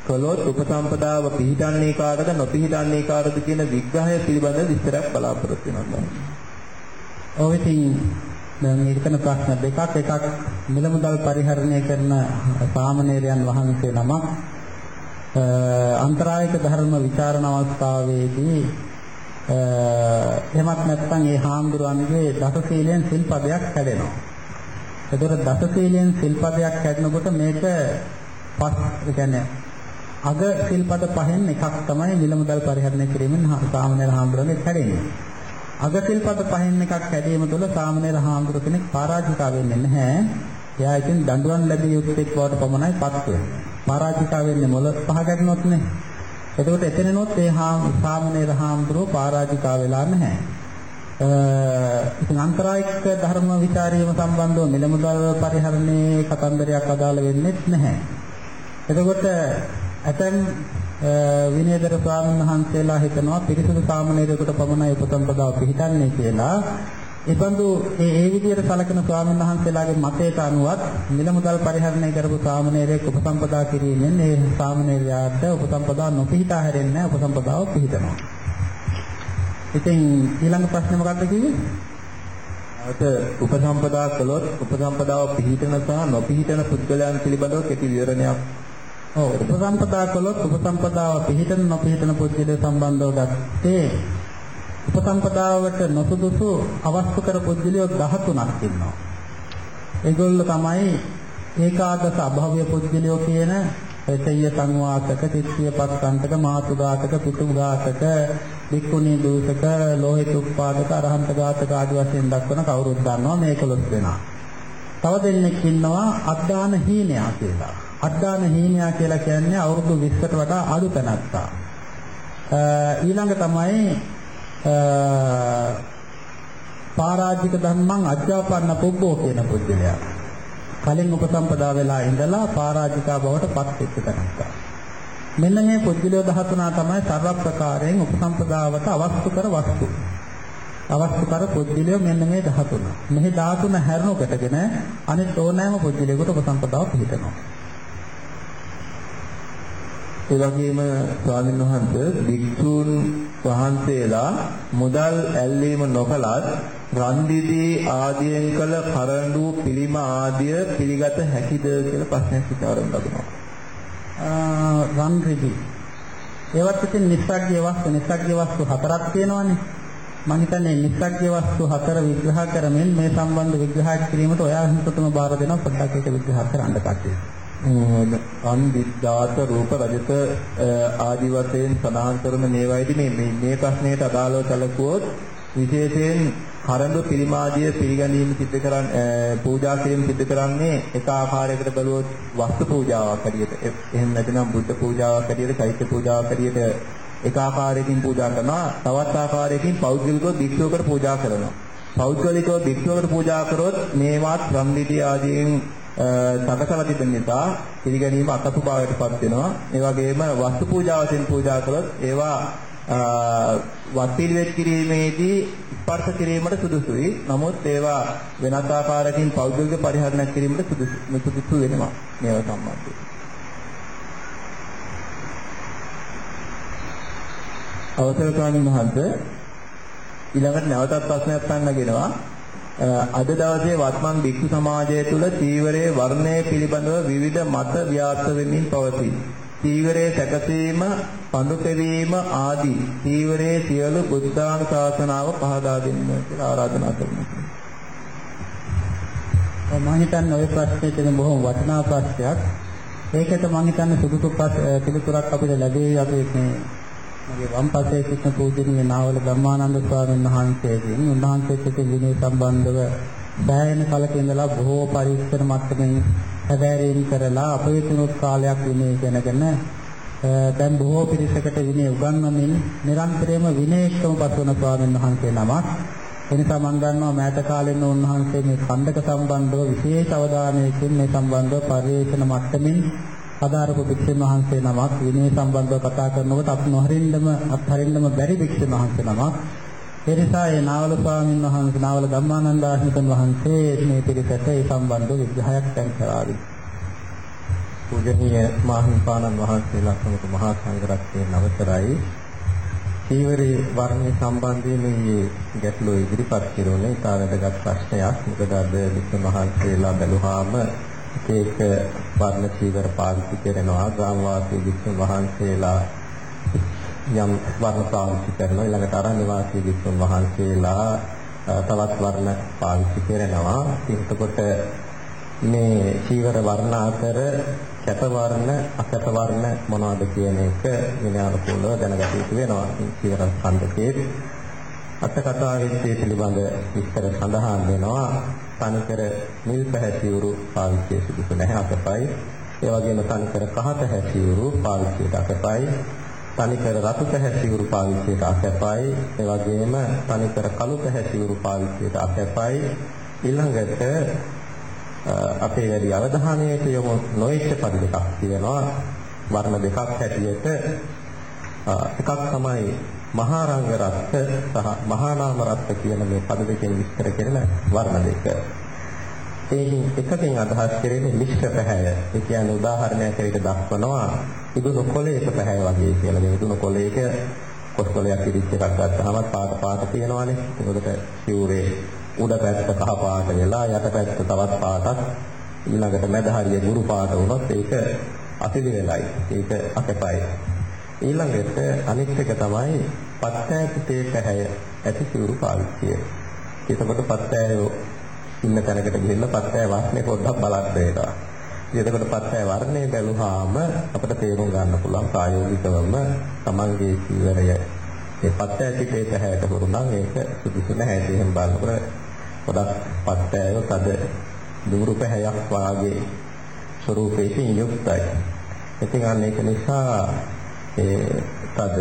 කළොත් උපසම්පදාව පිළිටන්නේ කාටද නොපිළිටන්නේ කාටද කියන විග්‍රහය පිළිබඳ විස්තරයක් බලාපොරොත්තු වෙනවා. ඔව් ඉතින් දැන් මේකන ප්‍රශ්න දෙකක් එකක් මිල මුදල් පරිහරණය කරන සාමණේරයන් වහන්සේ නමක් අන්තරායක ධර්ම විචාරණ අවස්ථාවේදී එහෙමත් නැත්නම් ඒ හාමුදුරන්ගේ දසශීලයෙන් සිල්පදයක් කැඩෙනවා. එතකොට දසශීලයෙන් සිල්පදයක් කැඩෙනකොට මේක පස් කියන්නේ අග සිල්පද පහෙන් එකක් තමයි නිල මුදල් පරිහරණය කිරීමෙන් සාමණේර හාමුදුරන්ගේ කැඩෙන්නේ. අග සිල්පද පහෙන් එකක් කැඩීම තුළ සාමණේර හාමුදුර කෙනෙක් පරාජිකා වෙන්නේ නැහැ. එයා ඉතින් දඬුවම් ලැබිය යුත්තේ බවට පමණයි පත් වෙන්නේ. පරාජිකා වෙන්නේ මොළ පහ ගැටනොත් නේ. එතකොට එතනනොත් ඒ සාමණේර හාමුදුරුව පරාජිකා වෙලා නැහැ. ඉතින් අන්තරායික ධර්ම විචාරීම සම්බන්ධව මිලමුදල් පරිහරණයේ කතන්දරයක් අදාළ වෙන්නේ නැහැ. එතකොට ඇතැම් විනයදර ස්වාමීන් වහන්සේලා හිතනවා පිරිසුදු සාමණේරයෙකුට පමණයි උපසම්පදාව පිළිටන්නේ කියලා. ඒබඳු ඒ ඒ විදිහට සලකන ස්වාමීන් වහන්සේලාගේ මතයට අනුවත් මිලමුදල් පරිහරණය කරපු සාමණේරයෙක් උපසම්පදා කිරීමෙන් ඒ සාමණේරයාට උපසම්පදා නොපිහිටා හැරෙන්නේ උපසම්පදාව පිළිටනවා. ඉතින් ඊළඟ ප්‍රශ්නේ මොකක්ද කිව්වේ? අත උපසම්පදා කළොත් උපසම්පදාව පිළිටන සහ නොපිළිටන පුද්ගලයන් පිළිබඳව කෙටි විවරණයක් ඔව් උපසම්පදා කළොත් උපසම්පදාව පිළිටන නොපිළිටන පුද්ගලය සම්බන්ධව ගත්තේ උපසම්පදාවට නොසුදුසු අවස්ථ කර පුද්ගලයෝ 13ක් ඉන්නවා. ඒගොල්ලෝ තමයි ඒකාදස අභව්‍ය පුද්ගලයෝ කියන එතෙය සංවාසක, තිත්‍ය පත්කන්තක, මාතුඝාතක, පිටුඝාතක, වික්කුණී දූෂක, ලෝහිත උත්පාදක, අරහන්ත ඝාතක ආදී වශයෙන් දක්වන කවුරුත් දන්නවා මේ 11 දෙනා. තව දෙන්නෙක් ඉන්නවා අද්දාන හීනයා කියලා. අද්දාන හීනයා කියලා කියන්නේ අවුරුදු 20කට වඩා අඩු තැනැත්තා. ඊළඟ තමයි පරාජික ධම්මං අජ්ජාපන්න පුබ්බෝ කියන පුද්ගලයා. කලින් උපසම්පදා වෙලා ඉඳලා පරාජිකා බවට පත් වෙච්ච තැනක්කා. මෙන්න මේ පුද්ගලයෝ 13 තමයි සර්ව ප්‍රකාරයෙන් උපසම්පදාවට අවස්තු කර වස්තු. අවස්තු කර පුද්ගලයෝ මෙන්න මේ 13. මෙහි 13 හැරුණකටගෙන අනිත් ඕනෑම පුද්ගලයෙකුට උපසම්පදාව පිළිතනවා. ඒ වගේම ස්වාමීන් වහන්සේ භික්ෂූන් වහන්සේලා මුදල් ඇල්ලීම නොකලත් රන්දිදී ආදියෙන් කළ කරඬු පිළිම ආදිය පිළිගත හැකිද කියලා ප්‍රශ්නයක් විචාරණ ලබනවා. රන් රිදී ඒවත් ඉතින් නිස්සග්ගිය වස්තු නිස්සග්ගිය වස්තු හතරක් තියෙනවානේ මම හිතන්නේ නිස්සග්ගිය වස්තු හතර විග්‍රහ කරමින් මේ සම්බන්ධ විග්‍රහ කිරීමට ඔයා හිතටම බාර දෙනවා පොඩ්ඩක් ඒක විග්‍රහ කරන්න කට්ටිය. අන්දිද්දාත රූප රජත ආදි වශයෙන් සඳහන් කරන මේවායිදී මේ මේ ප්‍රශ්නයට අදාළව සැලකුවොත් විශේෂයෙන් කරඬු පිරිමාදිය පිළිගැනීම සිද්ධ කරන් පූජා කිරීම සිද්ධ කරන්නේ එක ආකාරයකට බලුවොත් වස්තු පූජාවක් හැටියට. එහෙම නැත්නම් බුද්ධ පූජාවක් හැටියට චෛත්‍ය පූජාවක් හැටියට එක ආකාරයකින් පූජා කරනවා. තවත් ආකාරයකින් පෞද්ගලිකව භික්ෂුවකට පූජා කරනවා. පෞද්ගලිකව භික්ෂුවකට පූජා කරොත් මේවත් සම්විධි ආදීන් සකසලා තිබෙන නිසා පිළිගැනීම අකපු භාවයට පත් වෙනවා. ඒ වගේම වස්තු පූජා වශයෙන් පූජා කළොත් ඒවා වත් පිළිවෙත් කිරීමේදී ස්පර්ශ කිරීමට සුදුසුයි. නමුත් ඒවා වෙනත් ආකාරයකින් පෞද්ගලික පරිහරණයක් කිරීමට සුදුසු සුදුසු වෙනවා. මේවා සම්බන්ධයෙන්. අවසර ස්වාමීන් වහන්සේ ඊළඟට නැවතත් ප්‍රශ්නයක් අහන්නගෙනවා. අද දවසේ වත්මන් භික්ෂු සමාජය තුළ චීවරයේ වර්ණය පිළිබඳව විවිධ මත ව්‍යාප්ත වෙමින් පවතී. චීවරයේ සැකසීම, පඳු පෙවීම ආදී චීවරයේ සියලු බුද්ධාන ශාසනාව පහදා දෙන්න කියලා ආරාධනා කරනවා. මම හිතන්නේ ওই ප්‍රශ්නේ තියෙන බොහොම වටිනා ප්‍රශ්නයක්. ඒකට මම හිතන්නේ සුදුසු පිළිතුරක් අපිට ලැබෙයි අපි මේ මගේ වම් පසේ සිටින පූජනීය නාවල ධම්මානන්ද ස්වාමීන් වහන්සේගෙන් උන්වහන්සේට සිටින විනය සම්බන්ධව බෑයන කලක ඉඳලා බොහෝ පරිස්සර මට්ටමින් හැදෑරීම් කරලා අපවිතුනුත් කාලයක් විනය ඉගෙනගෙන දැන් බොහෝ පිරිසකට විනය උගන්වමින් නිරන්තරයෙන්ම විනයක්කම පසවන ස්වාමීන් වහන්සේ නමක්. එනිසා මම දන්නවා මෑත කාලෙන්න උන්වහන්සේ මේ ඛණ්ඩක සම්බන්ධව විශේෂ අවධානයකින් මේ සම්බන්ධව පරිවේෂණ මට්ටමින් අදාරපු භික්ෂුන් වහන්සේ නමක් විනය සම්බන්ධව කතා කරනකොට අපි නොහරින්නම අත්හරින්නම බැරි භික්ෂුන් වහන්සේ නමක් ඒ නිසා ඒ නාවල ස්වාමීන් වහන්සේ නාවල ධම්මානන්ද ආශ්‍රිතන් වහන්සේ මේ පිළිසෙට ඒ සම්බන්ධ විග්‍රහයක් දැන් කරાવી. පූජනීය මහින්පාණන් වහන්සේලා සමග මහා සංඝරත්නයේ නවතරයි සීවරේ වර්ණය සම්බන්ධයෙන් මේ ගැටලුව ඉදිරිපත් කෙරුණේ ඉතා වැදගත් ප්‍රශ්නයක්. මොකද අද වික්‍රම මහන්සේලා බැලුවාම ඒක වර්ණ චීවර පාවිච්චි කරනවා ග්‍රාම වාසී වික්ෂුන් වහන්සේලා යම් වර්ණ පාවිච්චි කරනවා. ඊළඟට අරණ්‍ය වාසී වික්ෂුන් වහන්සේලා තවත් වර්ණ පාවිච්චි කරනවා. එතකොට මේ චීවර වර්ණ අතර කැත වර්ණ අකැත වර්ණ මොනවද කියන එක විනයානුකූලව දැනගත යුතු වෙනවා. චීවර ඛණ්ඩකයේ අට කතාවෙත් පිළිබඳ විස්තර සඳහන් වෙනවා. තනිකර නිල් පැහැතිවුරු පාවිච්චි සුදුසු නැහැ අකපයි. ඒ වගේම තනිකර කහ පැහැතිවුරු පාවිච්චියට අකපයි. තනිකර රතු පැහැසිවුරු පාවිච්චියට අකැපයි ඒ වගේම තනිකර කළු පැහැසිවුරු පාවිච්චියට අකැපයි ඊළඟට අපේ වැඩි අවධානයට යොමු නොයෙච්ච පද දෙකක් තියෙනවා වර්ණ දෙකක් හැටියට එකක් තමයි මහා රංග රත්ත සහ මහා නාම රත්ත කියන මේ පද දෙකෙන් විස්තර කරන වර්ණ දෙක. ඒකින් එකකින් අදහස් කරන්නේ මිශ්‍ර පැහැය. ඒ කියන්නේ උදාහරණයක් විදිහට දක්වනවා ඉදුණු කොළයක පැහැය වගේ කියලා. මේ ඉදුණු කොළයක කොස් කොළයක් ඉදිච්ච එකක් ගත්තාම පාට පාට තියෙනවානේ. ඒකට සිවුරේ උඩ පැත්ත කහ පාට වෙලා යට පැත්ත තවත් පාටක් ඊළඟට මැද හරිය ගුරු පාට වුණොත් ඒක අතිලි වෙලයි. ඒක අකපයි. ඊළඟට අනිත් එක තමයි පත්තෑ පිටේ පැහැය ඇති සිවුරු පාවිච්චිය. එතකොට පත්තෑයෝ ඉන්න තැනකට ගිහිල්ලා පත්තෑ වර්ණේ පොඩ්ඩක් බලන්න වෙනවා. එතකොට පත්තෑ වර්ණේ බැලුවාම අපිට තේරුම් ගන්න පුළුවන් ප්‍රායෝගිකවම තමන්ගේ ජීවරය ඒ පත්තෑ පිටේ පැහැයට හුරු නම් ඒක සුදුසු නැහැ. එහෙන් බලනකොට ගොඩක් පත්තෑයෝ තද දුරු පැහැයක් වාගේ ස්වරූපයකින් යුක්තයි. ඉතින් අන්න ඒක නිසා ඒ තද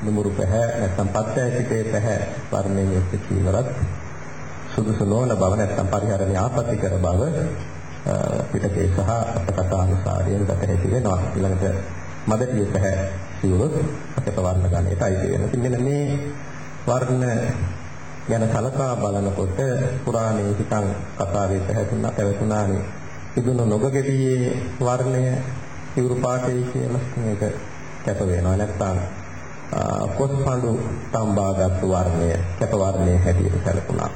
දුමුරු පැහැ නැත්නම් පත්‍ය පිටේ පැහැ වර්ණයෙන් යුක්ත කීවරත් සුදුසු නොවන බව නැත්නම් පරිහරණය ආපත්‍ය කර බව පිටකේ සහ අපකථානුසාරයෙන් ගත හැකි වෙනවා. ඊළඟට මදටිය පැහැ සිවුරොත් අපට වර්ණ ගණයටයි වෙනවා ඉතින් මෙන්න මේ වර්ණ ගැන සලකා බලනකොට පුරාණයේ හිතන් කතාවේ පැහැදුනා පැවතුනානේ. ඉදුණු නොගගෙඩියේ වර්ණය සිවුරු පාටයි කියලා. මේක කැප වෙනවා නැත්නම් කොස්පඬු තම්බාගත් වර්ණය කැප වර්ණයේ හැටියට සැලකුණා.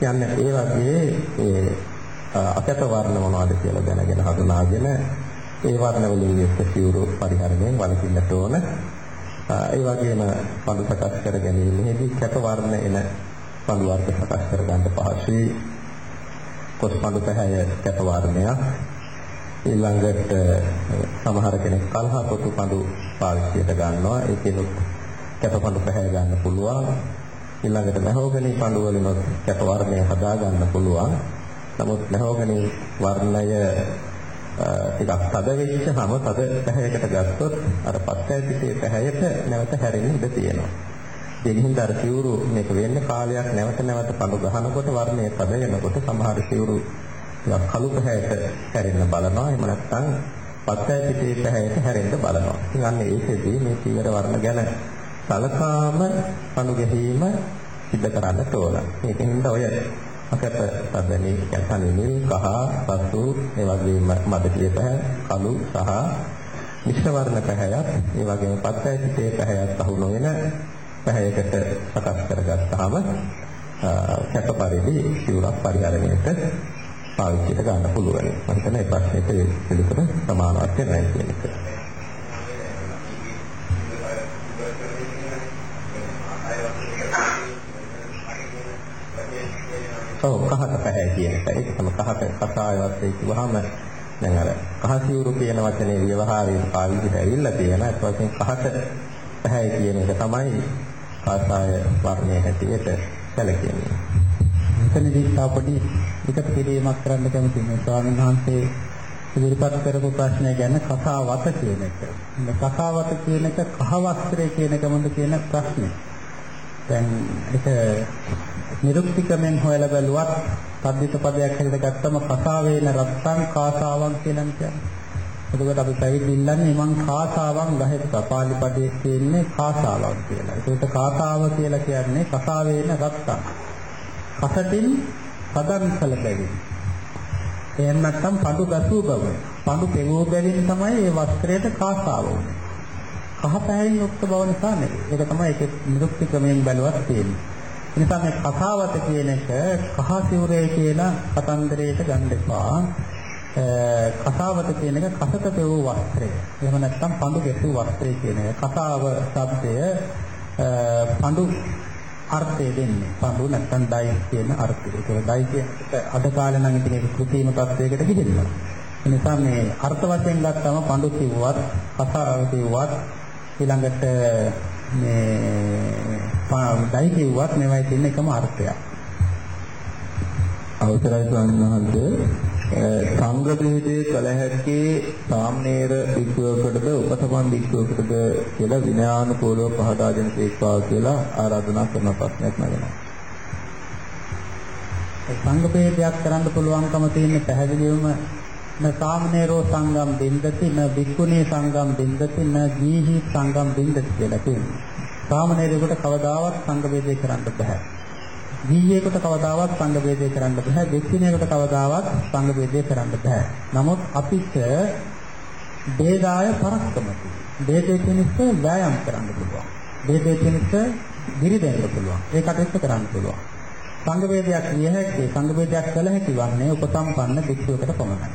කියන්නේ ඒ වගේ ඒ අකැප වර්ණ මොනවද කියලා දැනගෙන හඳුනාගෙන ඒ වර්ණ වලින් යුක්ත සිවුරු පරිහරණයෙන් වළකින්නට ඕන. ඒ වගේම පඳු සකස් කර ගැනීමේදී කැප වර්ණ එන පඳු වර්ග සකස් කර ගන්න පහසුයි. කොස්පඬු පැහැය කැප වර්ණයක් ඊළඟට සමහර කෙනෙක් කලහ පොතු පඳු පාවිච්චියට ගන්නවා. ඒකෙනුත් කැප පඳු පැහැ ගන්න පුළුවන්. ඊළඟට මහෝගනි පඳු වලිනුත් කැප වර්ණය හදා ගන්න පුළුවන්. නමුත් මහෝගනි වර්ණය ටිකක් තද වෙච්චහම තද පැහැයකට ගත්තොත් අර පස්සේ පිටේ පැහැයට නැවත හැරෙන්න ඉඩ තියෙනවා. දෙහිඳ අර සිවුරු මේක වෙන්නේ කාලයක් නැවත නැවත පඳු ගහනකොට වර්ණය තද වෙනකොට සමහර සිවුරු ටිකක් කළු පැහැයට හැරෙන්න බලනවා. එහෙම නැත්නම් පත්ය පිටේ පැහැයට හැරෙන්න බලනවා. ඉතින් අන්න ඒකෙදී මේ පීවර වර්ණ ගැන සලකාම පණු ගැහිම සිද්ධ කරන්න ඕන. මේකෙන්ද ඔය අකට සදනේ යතනෙ නිල් කහ පසු ඒ වගේම මඩටිය පැහැ කළු සහ මිශ්‍ර වර්ණ පැහැයක් ඒ වගේම පත්ය පිටේ පැහැයක් අහු නොවන පැහැයකට සකස් කරගත්තාම කැප පරිදි සිවුරක් පරිහරණයට පාවිච්චියට ගන්න පුළුවන්. මම හිතන්නේ මේ ප්‍රශ්නෙට පිළිතුර සමානවත් වෙනවා කියන එක. ඔව් කහට පැහැ කියන එක. ඒක තමයි කහට කසායවත් ඒ කිව්වහම දැන් අර කහසියුරු කියන වචනේ ව්‍යවහාරයෙන් පාවිච්චිට ඇවිල්ලා තියෙනවා. ඒත් වශයෙන් කහට පැහැ කියන එක තමයි කාසාය වර්ණයේ හැටියට සැලකෙන්නේ. මෙතනදී තව පොඩි විකට කිරීමක් කරන්න කැමතියි මේ ස්වාමීන් වහන්සේ ඉදිරිපත් කරපු ප්‍රශ්නය ගැන කතාවත කියන එක. මේ කතාවත කියන එක කහ වස්ත්‍රය කියන එකමද කියන ප්‍රශ්නේ. දැන් ඒක නිරුක්තිකමෙන් හොයලා බැලුවත් පද්දිත පදයක් හැටියට ගත්තම කසාවේන රත්තං කාසාවන් කියලා කියන්නේ. එතකොට අපි පැවිදි ඉල්ලන්නේ මං කාසාවන් ගහෙත් පාලි පදයේ තියෙන්නේ කාසාවන් කියලා. ඒකට කාසාව කියලා කියන්නේ කසාවේන රත්තං. කසටින් පදන් කළ බැවින්. එහෙම නැත්නම් පඳු ගසූ බව. පඳු පෙවූ බැවින් තමයි මේ වස්ත්‍රයට කාසාව උනේ. කහ පැහැයෙන් යුක්ත බව නිසා නෙවෙයි. ඒක තමයි ඒකේ නිරුක්ති ක්‍රමයෙන් බැලුවත් තියෙන්නේ. ඒ නිසා මේ කතාවත කියන එක කහ සිවුරේ කියන කතන්දරයට ගන්න එපා. කතාවත කියන එක කසක පෙවූ වස්ත්‍රය. එහෙම නැත්නම් පඳු ගැසූ වස්ත්‍රය කියන එක. කතාව શબ્දය පඳු අර්ථය දෙන්නේ. පඳු නැත්නම් ඩයි කියන අර්ථය. ඒක ඩයි කියන අද කාලේ නම් ඉතින් ඒක කෘත්‍රිම තත්වයකට ගිහිල්ලා. ඒ නිසා මේ අර්ථ වශයෙන් ගත්තම පඳු කිව්වත්, කතාව කිව්වත් ඊළඟට මේ ඩයි කිව්වත් මේවයි තියෙන එකම අර්ථයක්. අවසරයි ස්වාමීන් වහන්සේ සංඝ බෙහෙතේ කල හැක්කේ සාමණේර වික්ෂුවකටද උපසමන් වික්ෂුවකටද කියලා විනයානුකූලව පහදා දෙන තේක්වා කියලා ආරාධනා කරන ප්‍රශ්නයක් නගනවා. සංඝ ભેදයක් කරන්න පුළුවන්කම තියෙන පැහැදිලිවම න සාමනේරෝ සංගම් බින්දති න බික්කුණී සංගම් බින්දති න ජීහි සංගම් බින්දති කියලා කියනවා. සාමනේරයෙකුට කවදාවත් සංඝ ભેදේ කරන්න බෑ. ගීයේකට කවදාවත් සංඝ වේදේ කරන්න බෑ දෙක්ෂිණේකට කවදාවත් සංඝ වේදේ කරන්න බෑ නමුත් අපිට ભેදාය පරක්කමති ભેදේ කෙනෙක්ට වෑයම් කරන්න පුළුවන්. ભેදේ කෙනෙක්ට දිරිදෙන්න පුළුවන්. ඒකට එක්ක කරන්න පුළුවන්. සංඝ වේදයක් නිය හැකි සංඝ වේදයක් කළ හැකි වන්නේ උපසම්පන්න භික්ෂුවකට පමණයි.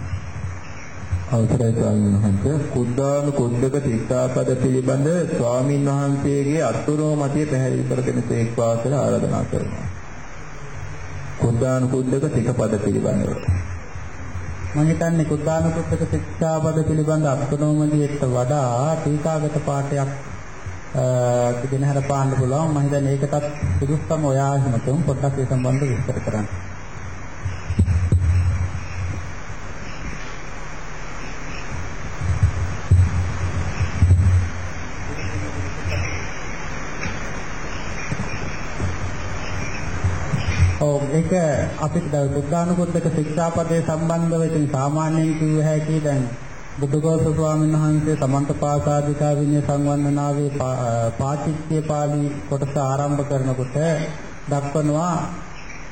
අවසරයි ස්වාමීන් වහන්සේ. කුද්දාන කුද්දක තිස්සාපද පිළිබඳ ස්වාමින් වහන්සේගේ අතුරු මතය පැහැදිලි කර දෙන තේක්වා කියලා ආරාධනා කරනවා. කුද්දාන කුද්දක ශික්ෂාපද පිළිබඳව. මම හිතන්නේ කුද්දාන කුද්දක ශික්ෂාපද පිළිබඳ අත්තරෝමදියට වඩා ටීකාගත පාඩයක් ඉගෙන හර පාන්න පුළුවන් මම හිතන්නේ ඒකටත් සුදුස්සම ඔයා හිමතුම් පොඩ්ඩක් ඒ සම්බන්ධව විස්තර කරන්න. ඔව් ඒක අපිට දැන් බුද්ධානුකුද්දක ශික්ෂාපදයේ සම්බන්ධව ඉතින් සාමාන්‍යයෙන් කිව්ව හැකි දැන් බුදුගෝස ස්වාමීන් වහන්සේ සමන්ත පාසාදිකා විනය සංවන්දනාවේ පාටිච්චේ පාළි කොටස ආරම්භ කරනකොට දක්වනවා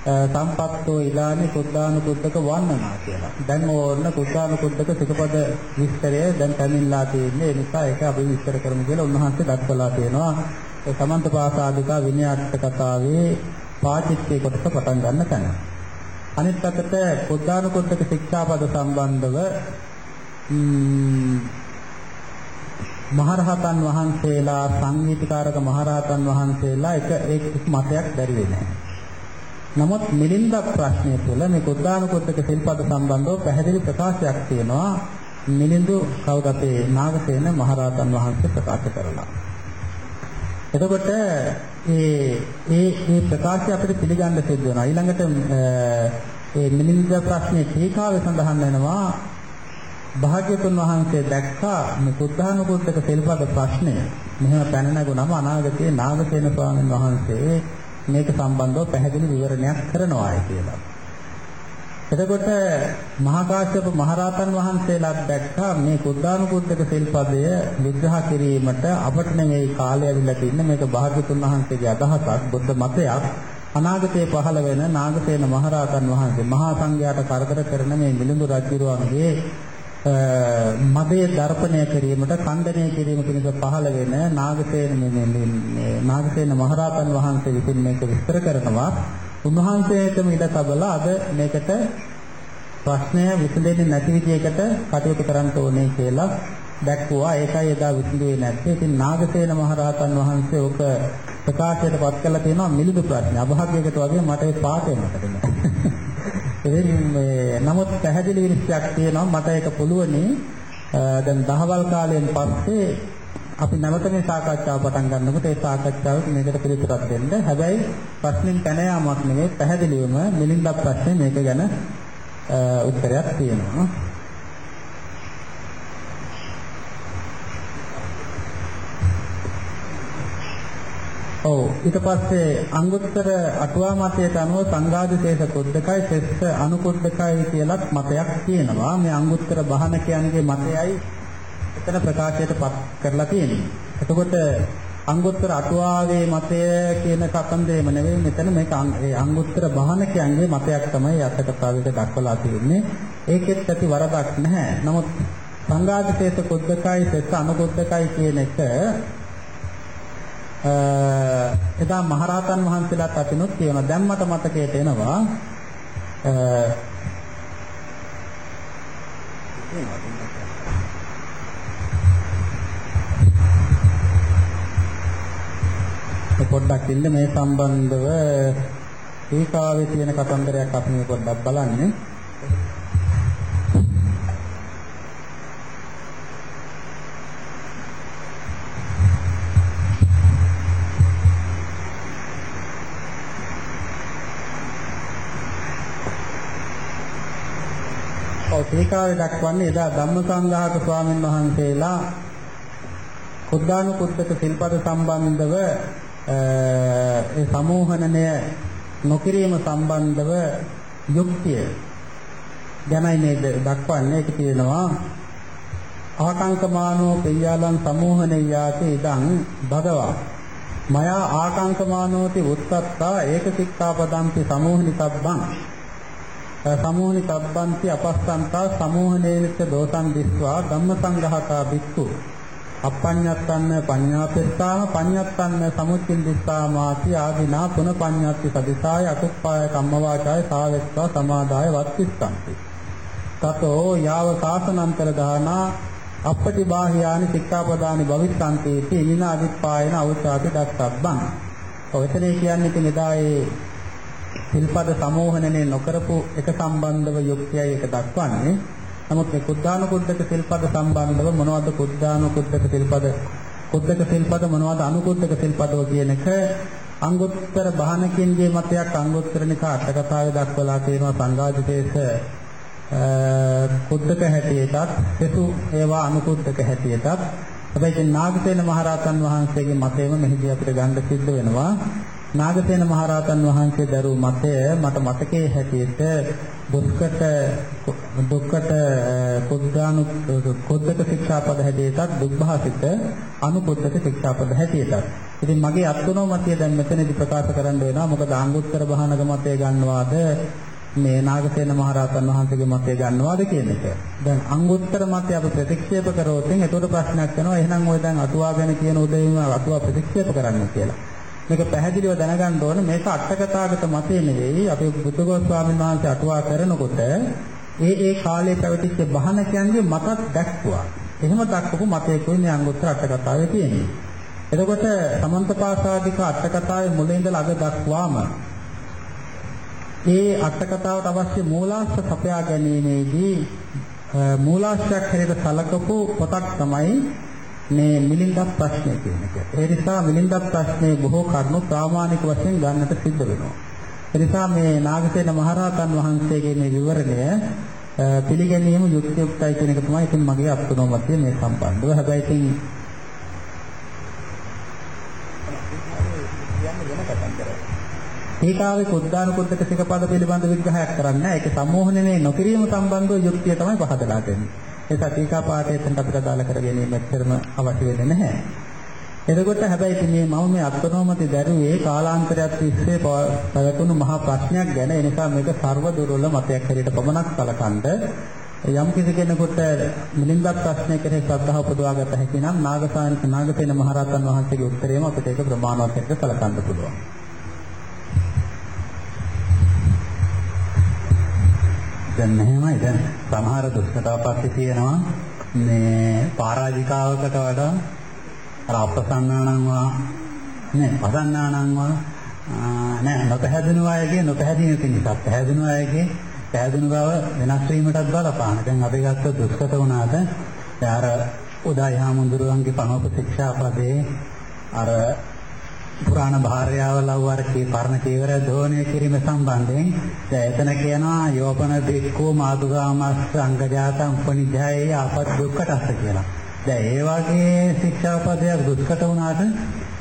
සම්පත්තෝ ඊලානි කුද්දානුකුද්දක වන්නනා කියලා. දැන් ඕන්න කුද්දානුකුද්දක සිකපද විස්තරය දැන් පැමිණලා තියෙන්නේ. ඒ නිසා ඒක අපි විස්තර කරමු කියලා උන්වහන්සේ දක්වලා තියෙනවා. ඒ සමන්ත පාසාදිකා විනය අට කතාවේ පාටිච්චේ කොටස පටන් ගන්න තැන. අනිත් අතට කුද්දානුකුද්දක ශික්ෂාපද සම්බන්ධව මහරහතන් වහන්සේලා සංගීතකාරක මහරහතන් වහන්සේලා එක එක් මතයක් බැරි නැහැ. නමුත් මිලින්ද ප්‍රශ්නය තුළ මේ කුද්දානුකුද්දක සිල්පද සම්බන්ධව පැහැදිලි ප්‍රකාශයක් තියෙනවා මිලින්දු කවුද අපේ නාගසේන මහරහතන් වහන්සේ ප්‍රකාශ කරලා. එතකොට ඒ ඒ මේ ප්‍රකාශය අපිට පිළිගන්න සිද්ධ වෙනවා. ඊළඟට ඒ මිලින්ද ප්‍රශ්නේ ටීකාවේ සඳහන් වෙනවා භාග්‍යතුන් වහන්සේ දැක්කා මේ බුද්ධානුකූලක සිල්පද ප්‍රශ්නය මෙහෙම පැන නැගුණම අනාගතයේ නාගසේන ස්වාමීන් වහන්සේ මේක සම්බන්ධව පැහැදිලි විවරණයක් කරනවායි කියලා. එතකොට මහා කාශ්‍යප මහරහතන් වහන්සේලාත් දැක්කා මේ බුද්ධානුකූලක සිල්පදය විග්‍රහ කිරීමට අපට නෙමෙයි කාලය ඇවිල්ලා තින්නේ. මේක භාග්‍යතුන් වහන්සේගේ අදහසක් බුද්ධ මතයක්. අනාගතයේ පහළ වෙන නාගසේන මහරහතන් වහන්සේ මහා සංඝයාට කරදර කරන මේ මිලිඳු රජුරුවන්ගේ මදයේ දර්පණය කිරීමට ඛණ්ඩනය කිරීම පිණිස පහළ වෙන නාගසේන මේ නාගසේන මහරහතන් වහන්සේ විසින් මේක විස්තර කරනවා. උන්වහන්සේටම ඉඩ තබලා අද මේකට ප්‍රශ්නය විසඳෙන්නේ නැති විදිහකට කටයුතු කරන්න ඕනේ කියලා දැක්වුවා. ඒකයි එදා විසඳුවේ නැත්තේ. ඉතින් නාගසේන මහරහතන් වහන්සේ ඔක ප්‍රකාශයට පත් කළා තියෙනවා මිලිඳු ප්‍රශ්න. අභාග්‍යයකට වගේ මට ඒ පාඩේ මතක නැහැ ඉතින් මේ නමුත් පැහැදිලි විනිශ්චයක් තියෙනවා. මට ඒක පුළුවනි. දැන් දහවල් කාලයෙන් පස්සේ අපි නැවත මේ සාකච්ඡාව පටන් ගන්නකොට ඒ සාකච්ඡාවට මේකට පිළිතුරක් දෙන්න. හැබැයි ප්‍රශ්نين පැන යාමක් නෙමෙයි පැහැදිලිවම මිලින්දා ප්‍රශ්නේ මේක ගැන උත්තරයක් තියෙනවා. ඔව් ඊට පස්සේ අංගුත්තර අටුවා මතයට අනුව සංඝාදිශේෂ කොද්දකයි ශෙස්ස අනුකොද්දකයි කියලත් මතයක් තියෙනවා. මේ අංගුත්තර බහනකයන්ගේ මතයයි එතන ප්‍රකාශයට පත් කරලා තියෙන්නේ එතකොට අංගුත්තර අටුවාවේ මතය කියන කතන්දරේම නෙවෙයි. මෙතන මේක අංගුත්තර බහනකයන්ගේ මතයක් තමයි අටකතාවේට දක්වලා තියෙන්නේ. ඒකෙත් ඇති වරදක් නැහැ. නමුත් සංඝාදිශේෂ කුද්දකයි ශෙස්ස අනුකුද්දකයි කියන එක එදා මහරහතන් වහන්සේලාත් අතිනුත් කියනවා දැන් මට මතකයට එනවා පොඩ්ඩක් ඉන්න. මේ සම්බන්ධව ටීකාවේ තියෙන කතන්දරයක් අපි මේ පොඩ්ඩක් බලන්නේ. ඒකාවේ දක්වන්නේ එදා ධම්මසංඝාක ස්වාමීන් වහන්සේලා කුද්ධානුකුද්දක සිල්පද සම්බන්ධව ඒ සමෝහනණය නොකිරීම සම්බන්ධව යුක්තිය ගැනයි නේද දක්වන්නේ. ඒක කියනවා ආකාංකමානෝ පෙය්‍යාලං සමෝහනයාති ඉදං භගවා. මයා ආකාංකමානෝති උත්තත්තා ඒක සික්ඛාපදම්පි සමෝහනි සබ්බං. සමෝහනි සබ්බන්ති අපස්සන්තා සමෝහනේනච දෝසං දිස්වා ධම්මසංඝහතා බික්ඛු අපඤ්ඤත්තන්න පඤ්ඤාපෙත්තාම පඤ්ඤත්තන්න සමුච්චින්දිස්සාමාති ආදිනා පුන පඤ්ඤාති සදිසාය අකුප්පාය කම්මවාචාය සාවෙත්තා සමාදාය වත්තිස්සන්ති තතෝ යාව සාසනන්තර දානා අපටි බාහියානි සික්ඛාපදානි භවිස්සන්ති इति නින අදිප්පායන අවචාති දස්සබ්බං ඔයතනේ කියන්නේ ඉතින් එදා ඒ සිල්පද සමෝහනනේ නොකරපු එක සම්බන්ධව යුක්තියයි ඒක දක්වන්නේ. නමුත් මේ කුද්ධානුකුද්දක සිල්පද සම්බන්ධව මොනවද කුද්ධානුකුද්දක සිල්පද? කුද්දක සිල්පද මොනවද අනුකුද්දක සිල්පදව කියන එක අංගුත්තර බහනකින්ගේ මතයක් අංගුත්තර නිකා අටකතාවේ දක්වලා තියෙනවා සංඝාදිතේශ කුද්දක හැටියටත් සෙසු ඒවා අනුකුද්දක හැටියටත්. හැබැයි ඉතින් නාගසේන මහරහතන් වහන්සේගේ මතයම මෙහිදී අපිට ගන්න සිද්ධ වෙනවා. නාගසේන මහරහතන් වහන්සේ දරූ මතය මට මතකයේ හැටියට දුක්කට දුක්කට කුද්දානු කුද්දක ශික්ෂාපද හැටියටත් දුක්භාසිත අනුකුද්දක ශික්ෂාපද හැටියටත් ඉතින් මගේ අත්තුනෝ මතය දැන් මෙතනදී ප්‍රකාශ කරන්න වෙනවා මොකද අංගුත්තර බහනක මතය ගන්නවාද මේ නාගසේන මහරහතන් වහන්සේගේ මතය ගන්නවාද කියන එක. දැන් අංගුත්තර මතය අපි ප්‍රතික්ෂේප කරොත් එතකොට ප්‍රශ්නයක් වෙනවා එහෙනම් ඔය දැන් අටුවා ගැන කියන උදේම අටුවා ප්‍රතික්ෂේප කරන්න කියලා. මේක පැහැදිලිව දැනගන්න ඕන මේක අටකතාගත මතය නෙවෙයි අපි බුදුගොස් ස්වාමීන් වහන්සේ අටුවා කරනකොට ඒ ඒ කාලේ පැවතිච්ච බහන කියන්නේ මතක් දැක්වුවා. එහෙම දක්වපු මතයකුයි මේ අංගුත්තර අටකතාවේ තියෙන්නේ. එතකොට සමන්තපාසාදික අටකතාවේ මුලින් ඉඳලා අග දක්වාම ඒ අටකතාවට අවශ්‍ය මූලාශ්‍ර සපයා ගැනීමේදී මූලාශ්‍රයක් හැටියට සලකපු පොතක් තමයි මේ මිලින්දක් ප්‍රශ්නය කියන එක. ඒ නිසා මිලින්දක් ප්‍රශ්නේ බොහෝ කරුණු ප්‍රාමාණික වශයෙන් ගන්නට සිද්ධ වෙනවා. ඒ නිසා මේ නාගසේන මහරහතන් වහන්සේගේ මේ විවරණය පිළිගැනීම යුක්තියුක්තයි කියන එක තමයි ඉතින් මගේ අත්නොමතිය මේ සම්බන්ධව. හැබැයි ඉතින් ඒකාවේ කුද්ධානුකුද්දක සිකපද පිළිබඳ විග්‍රහයක් කරන්නේ නැහැ. ඒක සම්මෝහනයේ නොකිරීම සම්බන්ධව යුක්තිය තමයි පහදලා දෙන්නේ. ඒක ටීකා පාඩේට අපිට දාලා කරගැනීම ඇත්තටම අවශ්‍ය වෙන්නේ නැහැ. එතකොට හැබැයි ඉතින් මේ මම මේ අත්නෝමති දැරුවේ කාලාන්තරයක් තිස්සේ පැවතුණු මහා ප්‍රශ්නයක් ගැන ඒ නිසා මේක ਸਰව දුර්වල මතයක් හැටියට පමණක් සලකනද යම් කිසි කෙනෙකුට මිලින්දක් ප්‍රශ්නය කෙරෙහි ශ්‍රද්ධාව උපදවා ගත හැකි නම් නාගසාන නාගසේන මහරහතන් වහන්සේගේ උත්තරේම අපිට ඒක ප්‍රමාණවත් හැටියට සලකන්න පුළුවන්. දැන් මෙහෙමයි. දැන් සමහර දුෂ්කරතාවපත් තියෙනවා. මේ පරාජිකාවකට වඩා අර අපසන්නානංවා නේ පසන්නානංවා නෑ නොපැහැදිනු අයගේ නොපැහැදින නිසා. පැහැදිනු අයගේ පැහැදිනු බව වෙනස් වීමටත් බලපාන. දැන් අපි ගත්ත දුෂ්කර වුණාද? අර උදායහාමුදුරුවන්ගේ පනෝප ශික්ෂාපදේ අර පුරාණ භාර්යාවලව වර්ගයේ පරණ චීවර දෝණය කිරීම සම්බන්ධයෙන් දැන් එතන කියනවා යෝපන බික්කෝ මාතුගාමස් අංගජාතං උපනිජ්ජායේ ආපත් දුක්කටස්ස කියලා. දැන් ඒ වගේ ශික්ෂාපදයක් දුක්කට වුණාට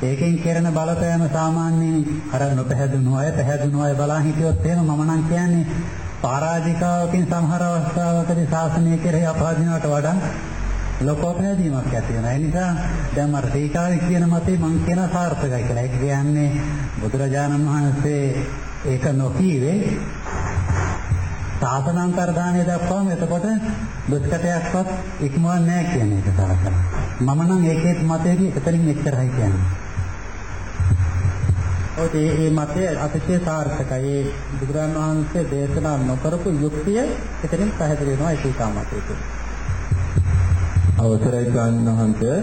ඒකෙන් කරන බලපෑම සාමාන්‍යයෙන් අර නොපැහැදුණු අය පැහැදුණු අය බලා හිටියොත් එහෙම මම නම් කියන්නේ පරාජිකාවකින් සමහර අවස්ථාවකදී ශාසනය කෙරෙහි අපහාදිනවට වඩා ලොකෝ පැහැදීමක් ඇති වෙනවා. ඒ නිසා දැන් මට ටීකාවේ කියන මතේ මම කියන සාර්ථකයි කියලා. ඒක කියන්නේ බුදුරජාණන් වහන්සේ ඒක නොකීවේ සාසනාන්තර දාණය දක්වාම එතකොට දුෂ්කටයක්වත් ඉක්මවන්නේ නැහැ කියන එක සලකනවා. මම නම් ඒකේ මතයේදී එතනින් එච්චරයි කියන්නේ. ඔය මේ මතය අතිශය සාර්ථකයි. ඒ බුදුරන් වහන්සේ දේශනා නොකරපු යුක්තිය එතනින් පැහැදිලි වෙනවා ඒක කාමතේ. අවසරයි වහන්සේ.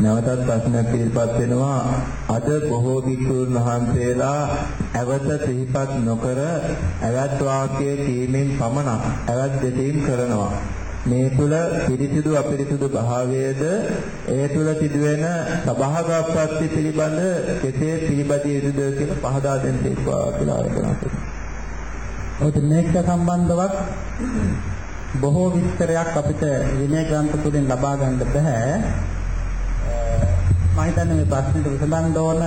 නැවතත් ප්‍රශ්නයක් ඉදිරිපත් වෙනවා. අද බොහෝ භික්ෂුන් වහන්සේලා ඇවත සිහිපත් නොකර ඇවත් වාක්‍ය කීමෙන් පමණක් ඇවත් දෙතීම් කරනවා. මේ තුල පිරිසිදු අපිරිසිදු භාවයේද ඒ තුල සිදුවෙන සබහාගතප්‍රත්‍ය පිළිබඳ කෙසේ පිළිබදිය යුතුද කියලා පහදා දෙන්න කියලා ආරාධනා කරනවා. ඔය මේක සම්බන්ධවත් බොහෝ විස්තරයක් අපිට විනය ග්‍රන්ථ තුලින් ලබා ගන්න බෑ. මම හිතන්නේ මේ ප්‍රශ්නෙට විසඳන්න ඕන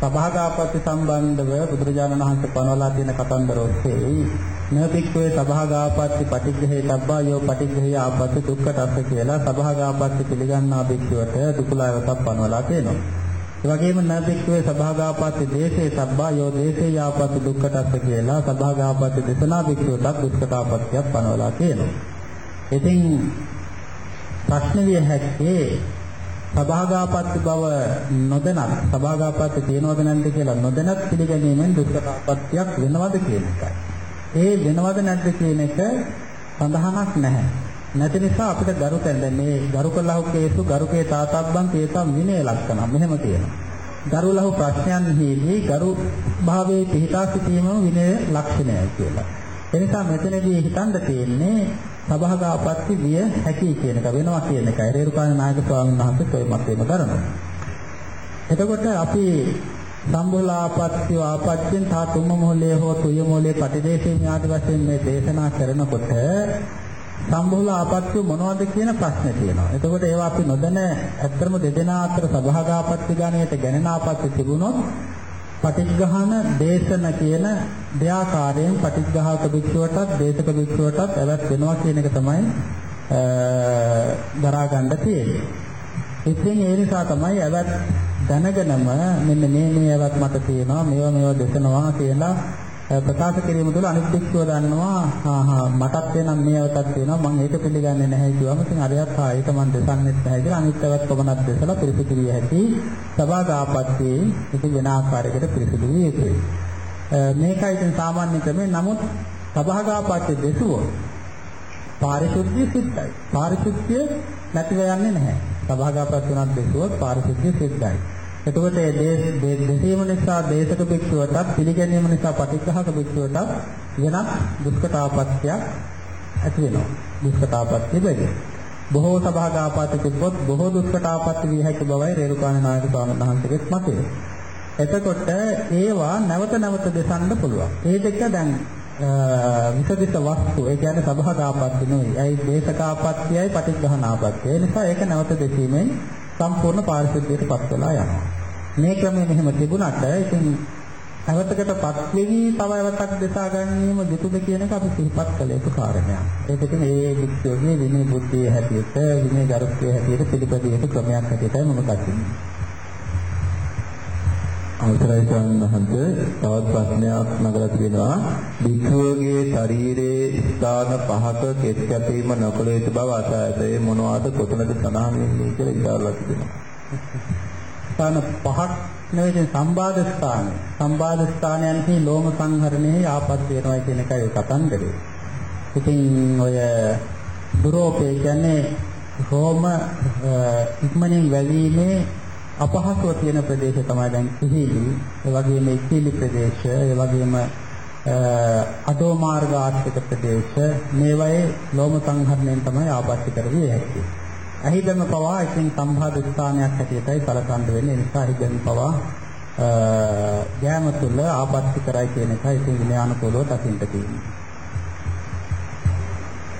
සභාගාපත්‍ය සම්බන්ධව බුදුරජාණන් වහන්සේ පනවලා තියෙන කතන්දර ඔස්සේ නපික්කේ සභාගාපත්‍ය පටිඝේ තබ්බා යෝ පටිඝේ ආපත්‍ය දුක්ඛටස්ස කියලා සභාගාපත්‍ය පිළිගන්නා බික්කුවට දුකලාවතක් පනවලා තියෙනවා. ඒ වගේම නපික්කේ සභාගාපත්‍ය දේශේ තබ්බා යෝ දේශේ ආපත්‍ය දුක්ඛටස්ස කියලා සභාගාපත්‍ය දේශනා බික්කුවටත් දුක්ඛතාපත්‍යයක් පනවලා තියෙනවා. ඉතින් ප්‍රශ්න විය හැක්කේ සභාගාපත්‍ය බව නොදැනත් සභාගාපත්‍ය තියෙනවද නැද්ද කියලා නොදැනත් පිළිගැනීමෙන් දුක්ඛතාපත්‍යයක් වෙනවද කියන එකයි. ඒ වෙනවද නැද්ද කියන එක සඳහනක් නැහැ. නැති නිසා අපිට ගරුතෙන් දැන් මේ ගරුකලහු කේසු ගරුකේ තාතබ්බන් තේතම් විනය ලක්ෂණ මෙහෙම තියෙනවා. ගරුලහු ප්‍රශ්නයන්හිදී ගරු භාවයේ පිහිටා සිටීමම විනය ලක්ෂණයයි කියලා. එනිසා මෙතනදී හිතන්න තියෙන්නේ සභාගාපත්‍ය විය හැකි කියන එක වෙනවා කියන එකයි. රේරුකාණ නායක ස්වාමීන් වහන්සේ toy මතේම කරනවා. එතකොට අපි සම්බුලාපත්‍ය ආපත්‍යෙන් තා තුම මොහලේ හෝ තුය මොහලේ පටිදේශේ ආදි වශයෙන් මේ දේශනා කරනකොට සම්බුල ආපත්‍ය මොනවද කියන ප්‍රශ්නේ තියෙනවා. එතකොට ඒවා අපි නොදැන ඇත්තම දෙදෙනා අතර සභාගාපත්‍ය ගණයට ගැනෙන ආපත්‍ය තිබුණොත් පටිඝහන දේශන කියන දෙආකාරයෙන් පටිඝාක භික්ෂුවටත් දේශක භික්ෂුවටත් ඇවත් වෙනවා කියන එක තමයි දරා ගන්න තියෙන්නේ. ඉතින් ඒ නිසා තමයි ඇවත් දැනගෙනම මෙන්න මේ මේ ඇවත් මට තියෙනවා මේවා මේවා දේශනවා කියලා ප්‍රකාශ කිරීම තුළ අනිත් භික්ෂුව දන්නවා හා හා මටත් එනම් මේ අවතක් තියෙනවා මම ඒක පිළිගන්නේ නැහැ කිව්වම ඉතින් අරයත් ආ ඒක මම දෙසන්නෙත් නැහැ කියලා අනිත් අවත් කොමනක් දෙසලා පිරිසිදු විය හැකි සභාගාපත්‍යයේ ඉතින් වෙන ආකාරයකට පිරිසිදු විය යුතුයි මේකයි ඉතින් සාමාන්‍ය ක්‍රමය නමුත් සභාගාපත්‍ය දෙසුවොත් පාරිශුද්ධිය සිද්ධයි පාරිශුද්ධිය නැතිව යන්නේ නැහැ. සභාගාපත්‍ය උනත් දෙසුවොත් පාරිශුද්ධිය සිද්ධයි එතකොට මේ දෙසීම නිසා දේශක භික්ෂුවටත් පිළිගැනීම නිසා පටිඝාක භික්ෂුවටත් වෙනත් දුක්ඛතාපත්‍යක් ඇති වෙනවා. දුක්ඛතාපත්‍ය බැරි. බොහෝ සභාගාපත්‍ය තිබ්බොත් බොහෝ දුක්ඛතාපත්‍ය විය හැකි බවයි රේරුකාණ නායක ස්වාමීන් වහන්සේගෙත් මතය. එතකොට ඒවා නැවත නැවත දෙසන්න පුළුවන්. ඒ දෙක දැන් විසදිත වස්තු ඒ කියන්නේ සභාගාපත්‍ය නෙවෙයි. ඒ දේශකාපත්‍යයි පටිඝානාපත්‍යයි. ඒ නිසා ඒක නැවත දෙසීමෙන් සම්පූර්ණ පාරිශුද්ධියට පත් වෙලා යනවා. මේ ක්‍රමය මෙහෙම තිබුණාට ඉතින් අවතකටපත් වෙවි තව අවතක් දෙසා ගැනීම දුතුද කියන එක අපි සිහිපත් කළ යුතු කාරණයක්. ඒක ඉතින් ඒ වික්ෂෝගේ විනය බුද්ධිය හැටියට විනය ගරුත්වයේ හැටියට පිළිපදිය යුතු ක්‍රමයක් හැටියටයි මම දකින්නේ. අවසරයි ස්වාමීන් වහන්සේ. තවත් ප්‍රශ්නයක් නගලා තිබෙනවා භික්ෂුවගේ ශරීරයේ ස්ථාන පහක කෙස් කැපීම නොකළ යුතු බව අසයද ඒ මොනවාද කොතනද සඳහන් වෙන්නේ කියලා ඉතාලලා තිබෙනවා ස්ථාන පහක් නෙවෙයි සම්බාධ ස්ථාන සම්බාධ ස්ථානයන්හි ලෝම සංහරණයේ ආපත් වෙනවා කියන එකයි කතන්දරේ ඉතින් ඔය දුරෝපේ කියන්නේ රෝම ඉක්මනින් වැළීමේ අපහසුව තියෙන ප්‍රදේශ තමයි දැන් කිහිලි, ඒ වගේම ඉකිලි ප්‍රදේශ, ඒ වගේම අදෝ මාර්ග ආර්ථික ප්‍රදේශ මේවායේ ලෝම සංහරණයෙන් තමයි ආපත්‍ය කරවිය හැකියි. අහිදම පවා ඉතින් සම්භාද ස්ථානයක් හැටියටයි සැලකන්න වෙන්නේ. ඒ නිසා අහිදම පවා ගෑම තුල ආපත්‍ය කරයි කියන එකයි ඉතින් විනයානුකූලව දකින්න තියෙන්නේ.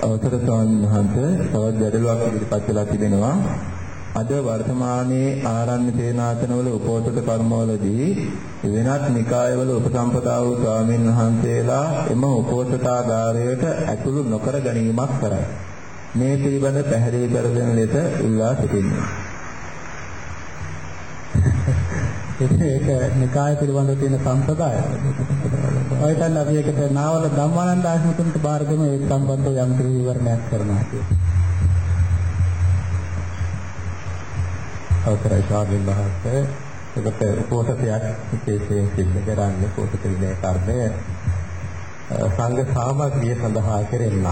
අවසර ස්වාමීන් වහන්සේ තවත් ගැටලුවක් ඉදිරිපත් වෙලා තිබෙනවා. අද වර්තමානයේ ආරණ්‍ය සේනාසනවල උපෝසත කර්මවලදී වෙනත් නිකායවල උපසම්පදා වූ ස්වාමීන් වහන්සේලා එම උපෝසතාගාරයට ඇතුළු නොකර ගැනීමක් කරයි. මේ පිළිබඳ පැහැදිලි කර දෙන ලෙස ඉල්ලා සිටින්නේ. ඒක නිකාය පිළිබඳව තියෙන සම්ප්‍රදාය. ඔය තැන අපි ඒකට නාවල ධම්මානන්ද ආශ්‍රමතුන්ට බාර දෙමු ඒ සම්බන්ධව යම් කිසි විවරණයක් කරනවා කියලා. අවසරයි ස්වාමීන් වහන්සේ ඒකට උපෝසතයක් විශේෂයෙන් සිද්ධ කරන්නේ උපෝසත විනය කර්මය සංඝ සාමග්‍රිය සඳහා කෙරෙන්න.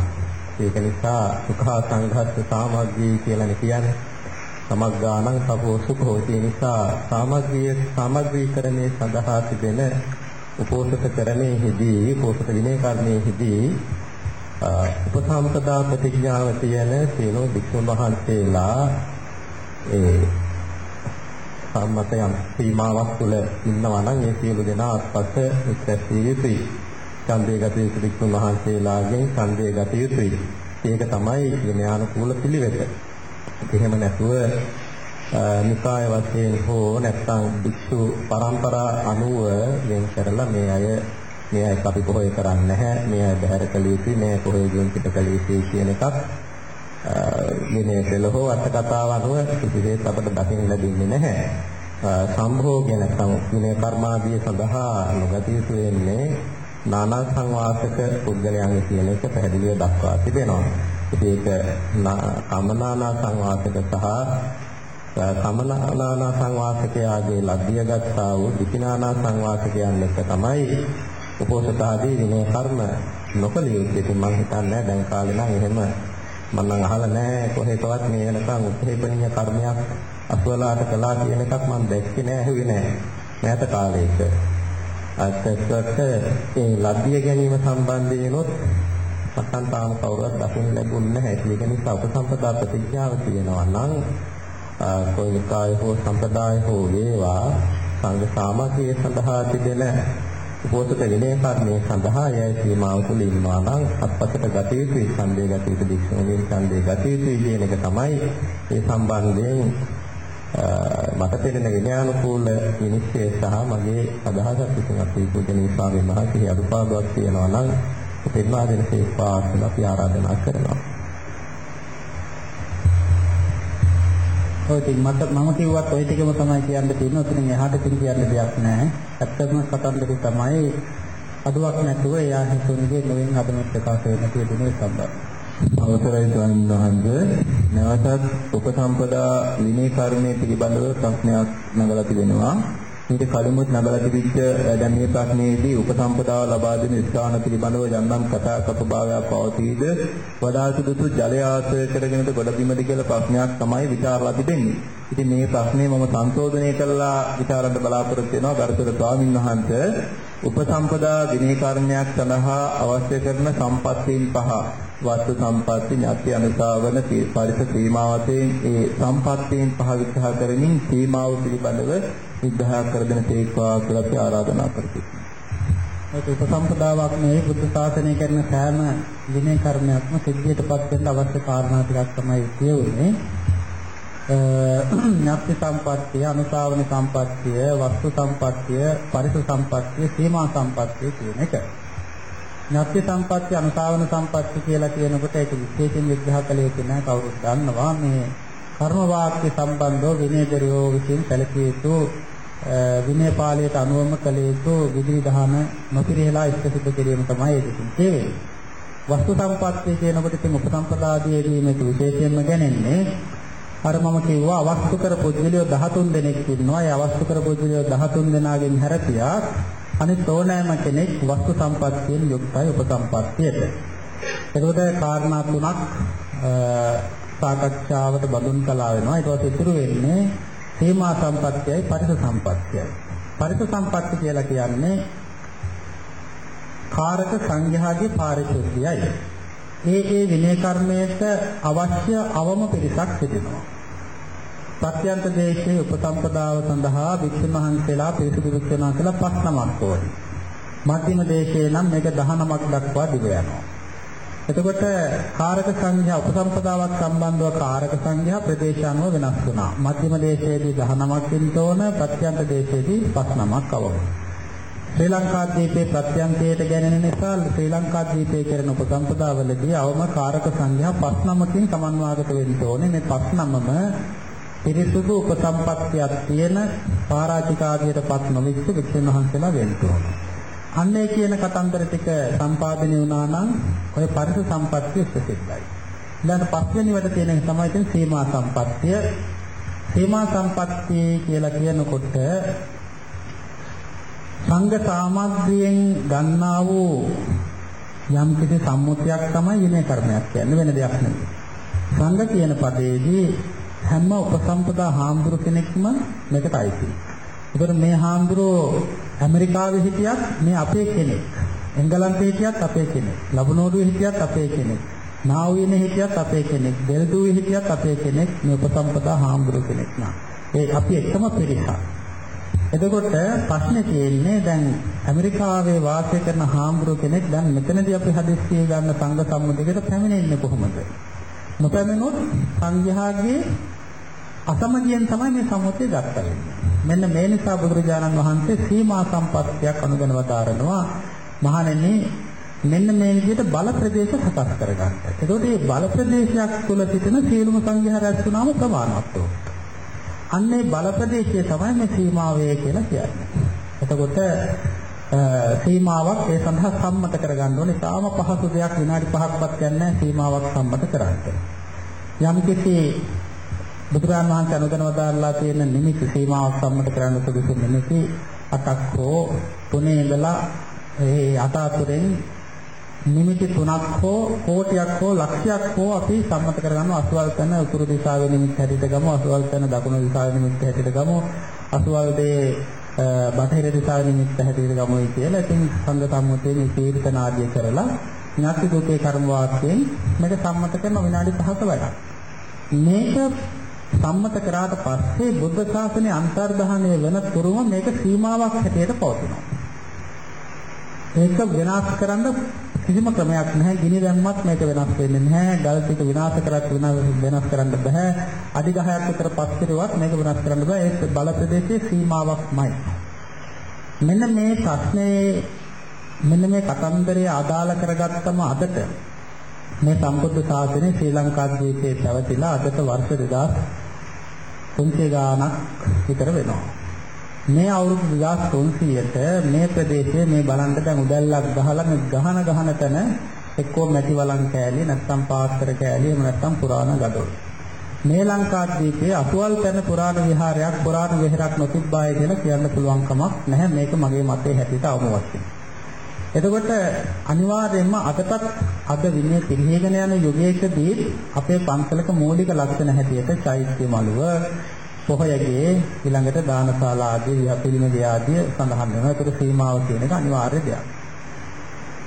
ඒක නිසා සුඛා සංඝස්ස සාමග්‍රී කියලා කියන්නේ. සමග්ගාණං සපෝ සුඛෝ ඒ නිසා සාමග්‍රිය සාමග්‍රීකරණය සඳහා තිබෙන උපෝසත කරණයෙහිදී උපෝසත විනය කර්මයෙහිදී උපසම්පදා ප්‍රතිඥාව තියෙන සියලු භික්ෂුන් වහන්සේලා ඒ සම්මත යම් සීමාවක් තුළ ඉන්නවා නම් ඒ සියලු දෙනා අත්පස එක්රැස්විය යුතුයි. ඡන්දේ ගත යුතු වික්ෂුන් වහන්සේලාගෙන් ඡන්දේ ගත යුතුයි. ඒක තමයි විනයානුකූල පිළිවෙත. එහෙම නැතුව නිකාය වශයෙන් හෝ නැත්නම් භික්ෂු පරම්පරා අනුව වෙන් කරලා මේ අය මේ අය අපි කොහොය කරන්නේ නැහැ මේ අය බහැර කළ යුතුයි මේ කොහොය ගෙන් පිට කළ යුතුයි කියන එකක් විනය පෙළ හෝ අර්ථ කතාව අනුව කිසිසේත් අපට දකින්න ලැබෙන්නේ නැහැ. සම්භෝගය නැත්නම් විනය කර්මාදිය සඳහා නොගත යුතු වෙන්නේ නානා සංවාසක පුද්ගලයන්ගේ කියන එක පැහැදිලිව දක්වා තිබෙනවා. ඉතින් ඒක කමනානා සංවාසක සහ කමනානා සංවාසකයාගේ ලබ්ධිය ගත්තා වූ විපිනානා සංවාසකයන් එක්ක තමයි උපෝසත ආදී විනය කර්ම නොකළ යුත්තේ. ඉතින් මම හිතන්නේ දැන් කාලේ නම් එහෙම මම නම් අහලා නැහැ කොහෙකවත් මේ වෙනකන් උත්හේපනීය කර්මයක් අසවලාට කළා කියන එකක් මම දැක්කේ නැහැ ඇහුවේ නැහැ. මෑත කාලයක. අත්‍යත්වට ඒ ලබ්ධිය ගැනීම සම්බන්ධයෙන්ොත් මටන් තාම කවුරුත් දකින්න ලැබුණ නැහැ. ඒක නිසා උපසම්පදා ප්‍රතිඥාව තියෙනවා නම් කොයිනිකාය හෝ සම්ප්‍රදාය හෝ වේවා සංඝ සාමගිය සඳහා තිබෙන උපෝසත විනය කර්මයේ සඳහා යයි සීමාව තුළ ඉන්නවා නම් අත්පසට ගත යුතුයි ඡන්දේ ගත යුතු භික්ෂුණීන් ඡන්දේ ගත යුතුයි කියන එක තමයි ඒ සම්බන්ධයෙන් මට පෙනෙන විනයානුකූල විනිශ්චය සහ මගේ අදහසක් විසින් අපි පූජනීය ස්වාමීන් වහන්සේ අනුපාදයක් තියෙනවා නම් පෙන්වා දෙන සේවා කියලා අපි ආරාධනා කරනවා. ඔය ඉතින් මට මම කිව්වත් ওই ටිකම තමයි කියන්න තියෙන්නේ. ඔතනින් එහාට ඉතින් කියන්න දෙයක් නැහැ. ඇත්තම කතන්දරේ තමයි අඩුවක් නැතුව එයා හිතුනේ නොවෙන් හදන ප්‍රකාශ වෙන තියෙන්නේ සම්බන්ධ. අවසරයි ස්වාමීන් වහන්සේ නැවතත් උපසම්පදා විනය කර්මයේ පිළිබඳව ප්‍රශ්නයක් නගලා තිබෙනවා. ඊට කලිමුත් නගලා තිබිච්ච දැන් මේ ප්‍රශ්නයේදී උපසම්පදාව ලබා දෙන ස්ථාන පිළිබඳව යන්නම් කතා කපභාවයක් පවතීද වඩා සුදුසු ජලය ආශ්‍රය කරගෙනද ගොඩබිමද කියලා ප්‍රශ්නයක් තමයි විචාරලා තිබෙන්නේ. ඉතින් මේ ප්‍රශ්නේ මම සංශෝධනය කළා විචාරන්න බලාපොරොත්තු වෙනවා ගරුතර ස්වාමීන් වහන්සේ උපසම්පදා විනය කර්මයක් සඳහා අවශ්‍ය කරන සම්පත්තීන් පහ වස්තු සම්පatti ඥාති අනුසාවන පරිස සීමාවතෙන් ඒ සම්පත්තීන් පහ විග්‍රහ කරමින් සීමාව පිළිබඳව විග්‍රහ කර දෙන තේක්වා කියලා අපි ආරාධනා කරමු. ඒක උපසම්පදාවක් නෙවෙයි බුද්ධ ශාසනය කරන සෑම විනය කර්මයක්ම සිද්ධියටපත් වෙන්න අවශ්‍ය කාරණා ටිකක් තමයි කියුනේ. ඥාති සම්පත්තිය, අනුසාවන සම්පත්තිය, වස්තු සම්පත්තිය, පරිස සම්පත්තිය, සීමා සම්පත්තිය කියන එක. ඥාති සම්පත්තිය, අනුසාවන සම්පත්තිය කියලා කියනකොට ඒක විශේෂයෙන් විග්‍රහ කළේ කියලා කවුරුත් දන්නවා මේ කර්ම වාක්‍ය සම්බන්ධව විනයදරයෝ විසින් සැලකිය යුතු විනය පාළියට අනුවම කළ යුතු විධි දහම නොපිරිහෙලා ඉෂ්ට සිද්ධ කිරීම තමයි ඒකකින් කියවෙන්නේ. වස්තු සම්පත්තිය කියනකොට ඉතින් උපසම්පදාදීදී මේක විශේෂයෙන්ම ගැනෙන්නේ අර මම කිව්වා අවස්තු කර පුද්ගලයෝ 13 දෙනෙක් ඉන්නවා. ඒ අවස්තු කර පුද්ගලයෝ 13 දෙනාගෙන් හැරපියා අනිත් ඕනෑම කෙනෙක් වස්තු සම්පත්තියෙන් යුක්තයි උපසම්පත්තියට. එතකොට කාරණා තුනක් සාකච්ඡාවට බඳුන් කළා වෙනවා. ඊට පස්සේ ඉතුරු වෙන්නේ සීමා සම්පත්තියයි පරිස සම්පත්තියයි. පරිස සම්පත්ති කියලා කියන්නේ කාරක සංඝයාගේ පාරිශුද්ධියයි. ඒ ඒ විනය කර්මයට අවශ්‍ය අවම පිරිසක් සිටිනවා. සත්‍යන්ත දේශයේ උපසම්පදාව සඳහා වික්ෂුන් වහන්සේලා පිරිසුදු වික්ෂුන් වහන්සේලා පස් නමක් ඕනි. මධ්‍යම දේශයේ නම් මේක 19ක් දක්වා දිව යනවා. එතකොට කාරක සංඛ්‍යා උපසම්පදාවක් සම්බන්ධව කාරක සංඛ්‍යා ප්‍රදේශානුව වෙනස් වුණා. මධ්‍යම දේශයේදී 19ක් ඉන්න ඕන, ප්‍රත්‍යන්ත දේශයේදී 5 නමක් අවම. ශ්‍රී ලංකා දීපේ ප්‍රත්‍යන්තයට ගැනෙන නිසා ශ්‍රී ලංකා දීපේ කරන උපසම්පදාවලදී අවම කාරක සංඛ්‍යා 5 නමකින් සමන්වාගත වෙන්න ඕනේ. මේ 5 නමම පිරිසුදු උපසම්පත්තියක් තියෙන පරාජිකාදියටපත් නොවිච්ච වික්ෂුන් වහන්සේලා වෙන්න ඕනේ. අන්නේ කියන කතන්දර ටික සම්පාදනය වුණා නම් ඔය පරිස සම්පත්තිය ප්‍රසිද්ධයි. ඊළඟ පස්වෙනි වට තියෙන තමයි ඉතින් සීමා සම්පත්තිය. සීමා සම්පත්තිය කියලා කියනකොට සංඝ සාමග්‍රියෙන් ගන්නා වූ යම් කිසි සම්මුතියක් තමයි විනය කර්මයක් කියන්නේ වෙන දෙයක් නෙවෙයි. සංඝ කියන පදයේදී හැම උපසම්පදා හාමුදුරු කෙනෙක්ම මේකට අයිතියි. ඒකට මේ හාමුදුරුවෝ ඇමරිකාවේ හිටියත් මේ අපේ කෙනෙක්. එංගලන්තේ හිටියත් අපේ කෙනෙක්. ලබනෝඩුවේ හිටියත් අපේ කෙනෙක්. නාවියනේ හිටියත් අපේ කෙනෙක්. දෙල්දුවේ හිටියත් අපේ කෙනෙක්. මේ උපසම්පදා හාමුදුරුවෝ කෙනෙක් නා. ඒ අපි එකම පිරිසක්. එතකොට ප්‍රශ්නේ තියෙන්නේ දැන් ඇමරිකාවේ වාසය කරන හාමුදුරුව කෙනෙක් දැන් මෙතනදී අපි හදිස්සිය ගන්න සංඝ සම්මුතියකට පැමිණෙන්නේ කොහොමද? නොපැමිණොත් සංඝයාගේ අසමගියෙන් තමයි මේ සම්මුතිය ගත්ත වෙන්නේ. මෙන්න මේ නිසා බුදුරජාණන් වහන්සේ සීමා සම්පත්තියක් අනුගමනවදාරනවා. මහණෙනි මෙන්න මේ විදිහට බල ප්‍රදේශ සකස් කරගන්න. එතකොට මේ බල ප්‍රදේශයක් තුළ සිටින සියලුම සංඝයා රැස් වුණාම ප්‍රමාණවත් අන්නේ බල ප්‍රදේශය තමයි මේ සීමාවය කියලා කියන්නේ. එතකොට සීමාවක් ඒ සඳහා සම්මත කරගන්න ඕනේ. තාම පහසු දෙයක් විනාඩි 5ක්වත් යන්නේ සීමාවක් සම්මත කරන්න. යම් කිසි බුදුරජාන් වහන්සේ අනුගමනව දාලා තියෙන නිමිති සීමාවක් සම්මත කරන්න සුදුසු නිමිති අටක් හෝ තුනේ ඉඳලා ඒ අට අතුරෙන් නිමිති තුනක් හෝ කෝටියක් හෝ ලක්ෂයක් හෝ අපි සම්මත කරගන්නවා අසවල් තැන උතුරු දිශාවේ නිමිති හැටියට ගමු. අසවල් තැන දකුණු දිශාවේ නිමිති හැටියට ගමු. අසවල් දේ බටහිර දිශාවේ නිමිති හැටියට ගමුයි කියලා. ඉතින් සංඝ සම්මුතියේ මේ තීර්ථන ආදිය කරලා ඥාති දුකේ කර්ම වාක්‍යයෙන් මේක සම්මත කරන විනාඩි 5ක වැඩක්. මේක සම්මත කරාට පස්සේ බුද්ධ ශාසනයේ අන්තර්ධානය වෙන තුරුම මේක සීමාවක් හැටියට පවතිනවා. ඒක වෙනස් කරන්න කිසිම ක්‍රමයක් නැහැ. ගිනි දැම්මත් මේක වෙනස් වෙන්නේ නැහැ. ගල් ටික විනාශ කරත් වෙනස් කරන්න බෑ. අඩි 10ක් විතර පස්තිරුවත් මේක වෙනස් කරන්න බෑ. ඒක බල ප්‍රදේශයේ සීමාවක්මයි. මෙන්න මේ ප්‍රශ්නේ මෙන්න මේ කතන්දරය අදාළ කරගත්තම අදට මේ සම්බුද්ධ ශාසනය ශ්‍රී ලංකාද්වීපයේ පැවතිලා අදට වර්ෂ 2300 ගාණක් විතර වෙනවා. මේ අවුරුදු 2300ට මේ ප්‍රදේශයේ මේ බලන්න දැන් උදැල්ලක් ගහලා මේ ගහන ගහන තැන එක්කෝ මැටි වලන් කෑලි නැත්නම් පාස්තර කෑලි එහෙම නැත්නම් පුරාණ ගඩොල්. මේ ලංකාද්වීපයේ අසුවල් තැන පුරාණ විහාරයක් පුරාණ වෙහෙරක් නොතිබ්බාය කියලා කියන්න පුළුවන් කමක් නැහැ මේක මගේ මතයේ හැටියට අවම වශයෙන්. එතකොට අනිවාර්යයෙන්ම අදටත් අද විනය පිළිහෙගෙන යන යුගයකදී අපේ පන්සලක මූලික ලක්ෂණ හැටියට චෛත්‍ය මළුව පොහොයගේ ඊළඟට දානශාලා ආදී විහපිලිමේ ආදී සඳහන් වෙනවා. ඒක සීමාව කියන එක අනිවාර්ය දෙයක්.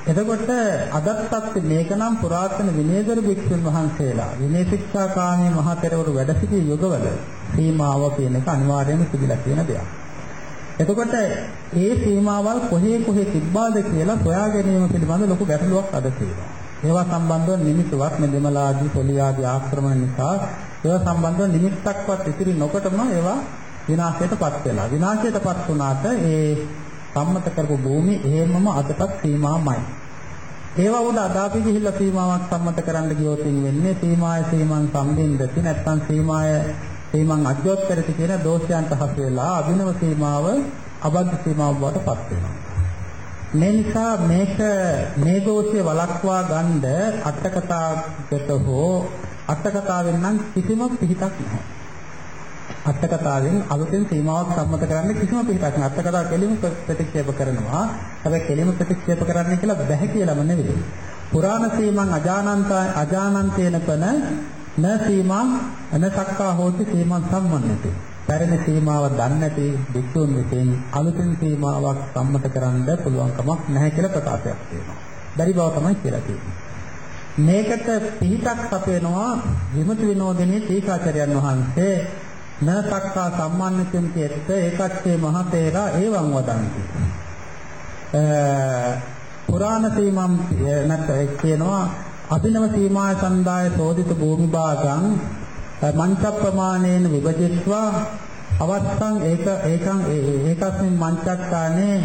එතකොට අදත්ත් මේක නම් පුරාතන විනයදර භික්ෂුන් වහන්සේලා විනය ශික්ෂාකාමී මහතෙරවරු වැඩ සිටි යුගවල සීමාව කියන එක අනිවාර්යයෙන්ම තිබිලා තියෙන දෙයක්. එතකොට ඒ සීමාවල් කොහේ කොහේ තිබ්බාද කියලා සොයා ගැනීම පිළිබඳ ලොකු ගැටලුවක් අද තියෙනවා. ඒවා සම්බන්ධව නිමිතිවත් මේ දෙමළ ආදී පොලි ආදී ආක්‍රමණ නිසා ඒවා සම්බන්ධව නිමිත්තක්වත් ඉතිරි නොකොටම ඒවා විනාශයටපත් වෙලා. විනාශයටපත් වුණාට ඒ සම්මත කරපු භූමි එහෙමම අදටත් සීමාමයි. ඒවා උඩ අද අපි ගිහිල්ලා සීමාවක් සම්මත කරන්න ගියොත් වෙන්නේ සීමාය සීමන් සම්බින්දති නැත්නම් සීමාය සීමන් අජ්ජෝත්තරති කියන දෝෂයන්ට හසු වෙලා අභිනව සීමාව අබද්ධ සීමාව බවට පත් වෙනවා. මේ නිසා මේක මේ දෝෂය වළක්වා ගන්න අටකතාගත හෝ අටකතාවෙන් නම් කිසිම පිහිටක් නැහැ. අටකතාවෙන් අලුතෙන් සීමාවක් සම්මත කරන්න කිසිම පිහිටක් නැහැ. අටකතාව කෙලිම ප්‍රතික්ෂේප කරනවා. හැබැයි කෙලිම ප්‍රතික්ෂේප කරන්න කියලා බැහැ කියලාම නෙවෙයි. පුරාණ සීමන් අජානන්ත අජානන්තේන පන න සීමා අනසක්කා හෝති සීමන් සම්මන්නති. පැරණි සීමාව දන්නේ නැති වික්ෂුන් විසින් අලුතින් සීමාවක් සම්මත කරන්න පුළුවන් කමක් නැහැ කියලා ප්‍රකාශයක් තියෙනවා. බැරි බව තමයි කියලා තියෙන්නේ. මේකට පිහිටක් සපයනවා විමුක්ති විනෝදිනේ තීකාචාර්යයන් වහන්සේ න සක්කා සම්මානිතෙන් කියත් ඒකච්චේ මහතේරා ඒවං වදන්ති. පුරාණ සීමම් නැත්නම් කියනවා අභිනව සීමා සන්දාය සෝදිත භූමි භාගං මංච ප්‍රමාණයෙන් විභජිත්වා අවස්සං ඒක ඒකං ඒකස්මින් මංචක්කානේ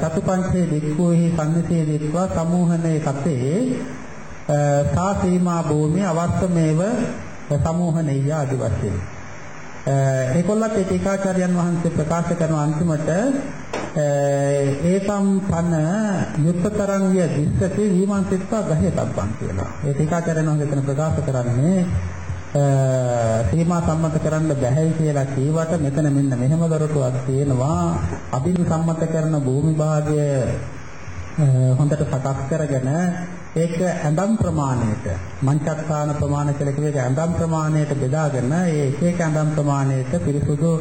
චතුපංචේ දික්ඛුහි සම්නිසේ දික්වා සමූහනේ කතේ සා සීමා භූමිය අවස්සමේව සමූහනෙය ආදි වශයෙන් ඒකොල්ලත් ඒ ටීකාචාර්යයන් වහන්සේ ප්‍රකාශ කරන අන්තිමට ඒකම් පන යුත්තතරංගය දිස්සති විමන්සිතා ගහේ තබ්බන් කියලා. ඒ ටීකාචාර්යයන් වහන්සේ එතන ප්‍රකාශ කරන්නේ සීමා සම්මත කරන්න බැහැ කියලා කීවට මෙතන මෙන්න මෙහෙම දරටුවක් තියෙනවා. අභින් සම්මත කරන භූමි භාගය හොඳට සකස් කරගෙන ඒක ඇඳම් ප්‍රමාණයට මංචස්ථාන ප්‍රමාණ කියලා කිව්වේ ඇඳම් ප්‍රමාණයට බෙදාගෙන ඒ එක එක ඇඳම් ප්‍රමාණයට පිරිසුදු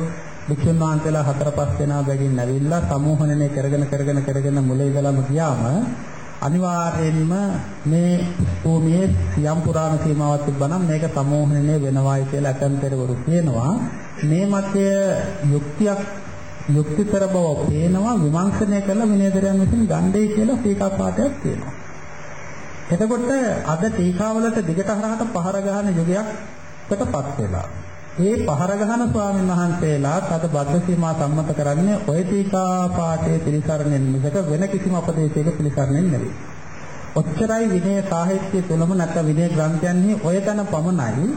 වික්ෂුන් වහන්සේලා හතර පහ දෙනා බැගින් ඇවිල්ලා සමූහණය කරගෙන කරගෙන කරගෙන මුල ඉඳලම ගියාම අනිවාර්යයෙන්ම මේ භූමියේ යම් පුරාණ සීමාවක් තිබ්බනම් මේක සමෝහණය වෙනවායි කියලා අකන්තරවරු කියනවා මේ මතය යුක්තියක් යුක්තිතර බව පේනවා විමර්ශනය කළ විනයදරයන් විසින් ගණ්ඩේ කියලා ටීකා පාඨයක් තියෙනවා. එතකොට අද ටීකාවලට දිගට හරහට පහර ගහන යුගයක්කටපත් වෙලා. මේ පහර ගහන ස්වාමීන් වහන්සේලාත් අද බද්ධ සීමා සම්මත කරන්නේ ඔය ටීකා පාඨයේ පිළිසරණෙන් මිසක වෙන කිසිම උපදේශයක පිළිසරණෙන් නෙවෙයි. ඔච්චරයි විනය සාහිත්‍ය තුලම නැත්නම් විනය ග්‍රන්ථයන්හි ඔය තන පමණයි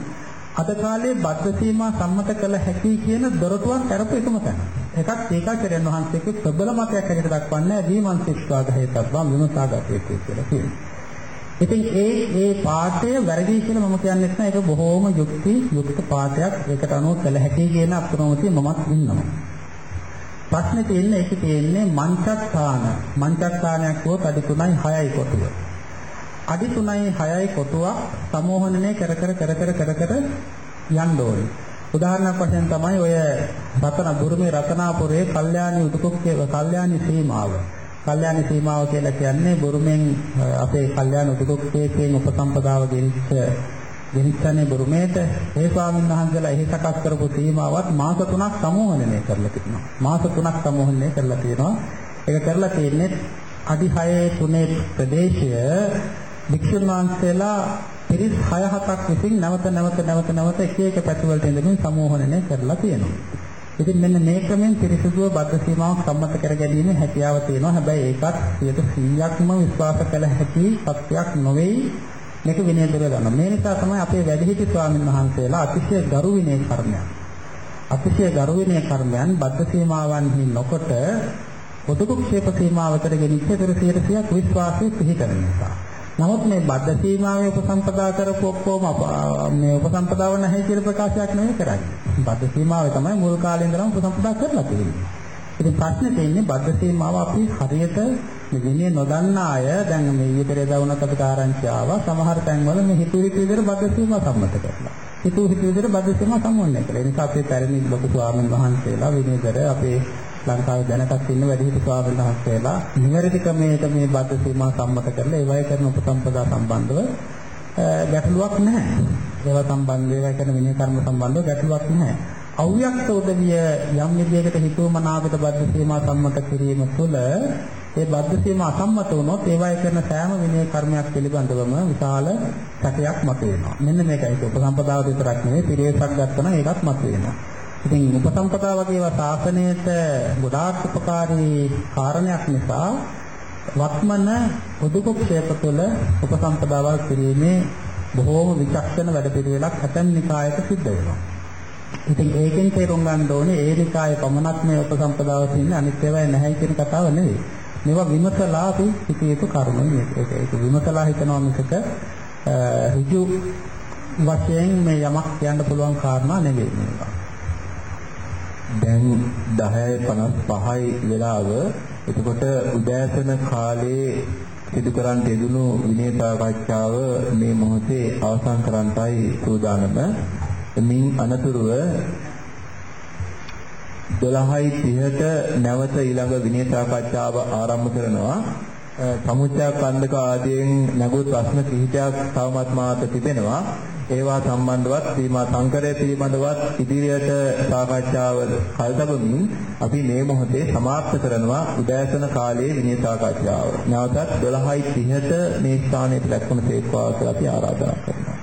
අද කාලේ බද්ධ සීමා සම්මත කළ හැකි කියන දොරටුවක් කරපු එකම තැන. එකක් ඒකාචාර්යයන් වහන්සේගේ ප්‍රබල මතයක් හැටියට දක්වන්නේ දීමන්සික්වාගහේ තබ්බම් විමසාගතේ කියලා කියනවා. ඉතින් ඒ ඒ පාඩය වැරදි කියලා මම කියන්නේ නැහැ. ඒක බොහොම යුක්ති යුක්ත පාඩයක්. ඒකට අනුව කළ හැකි කියන අප්‍රමතිය මමත් ඉන්නවා. ප්‍රශ්නේ තියෙන්නේ ඒකේ තියෙන්නේ මංචස්ථාන. මංචස්ථානයක් වුත් අඩි 3යි 6යි කොටුව. අඩි 3යි 6යි කොටුවක් සමෝහනනය කර කර කර කර කර කර යන්න ඕනේ. උදාහරණයක් වශයෙන් තමයි ඔය රතන බුරුමේ රතනාපුරයේ කල්යාණි උතුකුක්කේ කල්යාණි සීමාව. කල්යාණි සීමාව කියලා කියන්නේ බුරුමෙන් අපේ කල්යාණ උතුකුක්කේකින් උපසම්පදාව ගෙනිච්ච ගෙනිච්චනේ බුරුමේට ඒ ස්වාමීන් වහන්සේලා එහි සකස් කරපු සීමාවත් මාස 3ක් සමෝහනනය කරලා තිබෙනවා. මාස 3ක් සමෝහනනය කරලා තියෙනවා. ඒක කරලා තියෙන්නේ අඩි 6 තුනේ ප්‍රදේශය වික්ෂුන් වහන්සේලා පිරිස් 6 7ක් විසින් නැවත නැවත නැවත නැවත එක එක පැති වලට ඉඳගෙන සමෝහනනය කරලා තියෙනවා. ඉතින් මෙන්න මේ ක්‍රමෙන් පිරිසිදුව බද්ධ සීමාවක් සම්මත කර ගැනීම හැකියාව තියෙනවා. හැබැයි ඒකත් 100%ක්ම විශ්වාස කළ හැකි සත්‍යයක් නොවේයි. මේක විනය දර ගන්න. මේ නිසා තමයි අපේ වැඩිහිටි ස්වාමීන් වහන්සේලා අතිශය ගරු විනය කර්මයන්. අතිශය ගරු විනය කර්මයන් බද්ධ සීමාවන්හි නොකොට පොදුකුක්ෂේප සීමාවතට ගෙනිච්ච 100%ක් විශ්වාසය පිහි කරන නිසා. නමුත් මේ බද්ධ සීමාවේ උපසම්පදා කරපු ඔක්කොම මේ උපසම්පදාව නැහැ කියලා ප්‍රකාශයක් නෙවෙයි කරන්නේ. බද්ධ සීමාවේ තමයි මුල් කාලේ ඉඳලම උපසම්පදා කරලා තියෙන්නේ. ඉතින් ප්‍රශ්නේ තියෙන්නේ බද්ධ සීමාව අපි හරියට විනය නොදන්න අය දැන් මේ ඊතරේ දවුනක් අපිට ආරංචි ආවා. සමහර තැන්වල මේ හිතු හිතු විදිහට බද්ධ සීමාව සම්මත කරලා. හිතු හිතු විදිහට බද්ධ සීමාව සම්මත කරලා. ඒ නිසා අපේ පැරණි ලොකු ස්වාමීන් වහන්සේලා විනයදර අපේ ලංකාවේ දැනටත් ඉන්න වැඩිහිටි ස්වාමීන් වහන්සේලා නිවැරදි ක්‍රමයකට මේ බද්ධ සීමා සම්මත කරලා ඒ වගේ කරන උපසම්පදා සම්බන්ධව ගැටලුවක් නැහැ. ඒවා සම්බන්ධව ඒවා කරන විනය කර්ම සම්බන්ධව ගැටලුවක් නැහැ. අව්‍යක්ත උදවිය යම් විදියකට හිතුවමනාවට බද්ධ සීමා සම්මත කිරීම තුළ ඒ බද්ධ සීමා අසම්මත වුණොත් ඒවායි කරන සෑම විනය කර්මයක් පිළිබඳවම විශාල සැකයක් මතුවෙනවා. මෙන්න මේකයි උපසම්පදාව විතරක් නෙවෙයි පිරිසක් ගත්තම ඒකත් මතුවෙනවා. ඉතින් උපසම්පදා වගේ ශාසනයට ගොඩාක් උපකාරී කාරණයක් නිසා වත්මන පොදුකුක්ෂේප තුළ උපසම්පදාවල් කිරීමේ බොහෝම විචක්ෂණ වැඩපිළිවෙලක් ඇතැම් නිකායක සිද්ධ වෙනවා. ඉතින් ඒකෙන් තේරුම් ගන්න ඕනේ ඒ නිකායේ පමණක් මේ උපසම්පදාව තියෙන්නේ අනිත් ඒවායි නැහැ කියන කතාව නෙවෙයි. මේවා විමසලා අපි හිතිය යුතු කර්ම මේක. ඒක විමසලා හිතනවා මිසක ඍජු වශයෙන් මේ යමක් කියන්න පුළුවන් කාරණා නෙවෙයි මේවා. දැන් 10:55යි වෙලාව. එතකොට උදෑසන කාලේ සිදු කරන්න යෙදුණු විනය සාකච්ඡාව මේ මොහොතේ අවසන් කරන්නයි සූදානම. මින් අනතුරුව 12:30ට නැවත ඊළඟ විනය සාකච්ඡාව ආරම්භ කරනවා. සමුච්චා කන්දක ආදීන් නැගුත් ප්‍රශ්න කිහිපයක් තවමත් මාත තිබෙනවා. ඒවා සම්බන්ධවත් සීමා සංකරය පිළිබඳවත් ඉදිරියට සාකච්ඡාව කල්තබමින් අපි මේ මොහොතේ සමාප්ත කරනවා උදෑසන කාලයේ විනය සාකච්ඡාව. නැවතත් 12:30ට මේ ස්ථානයේ පැවැත්වෙන තේක්වා කියලා අපි ආරාධනා කරනවා.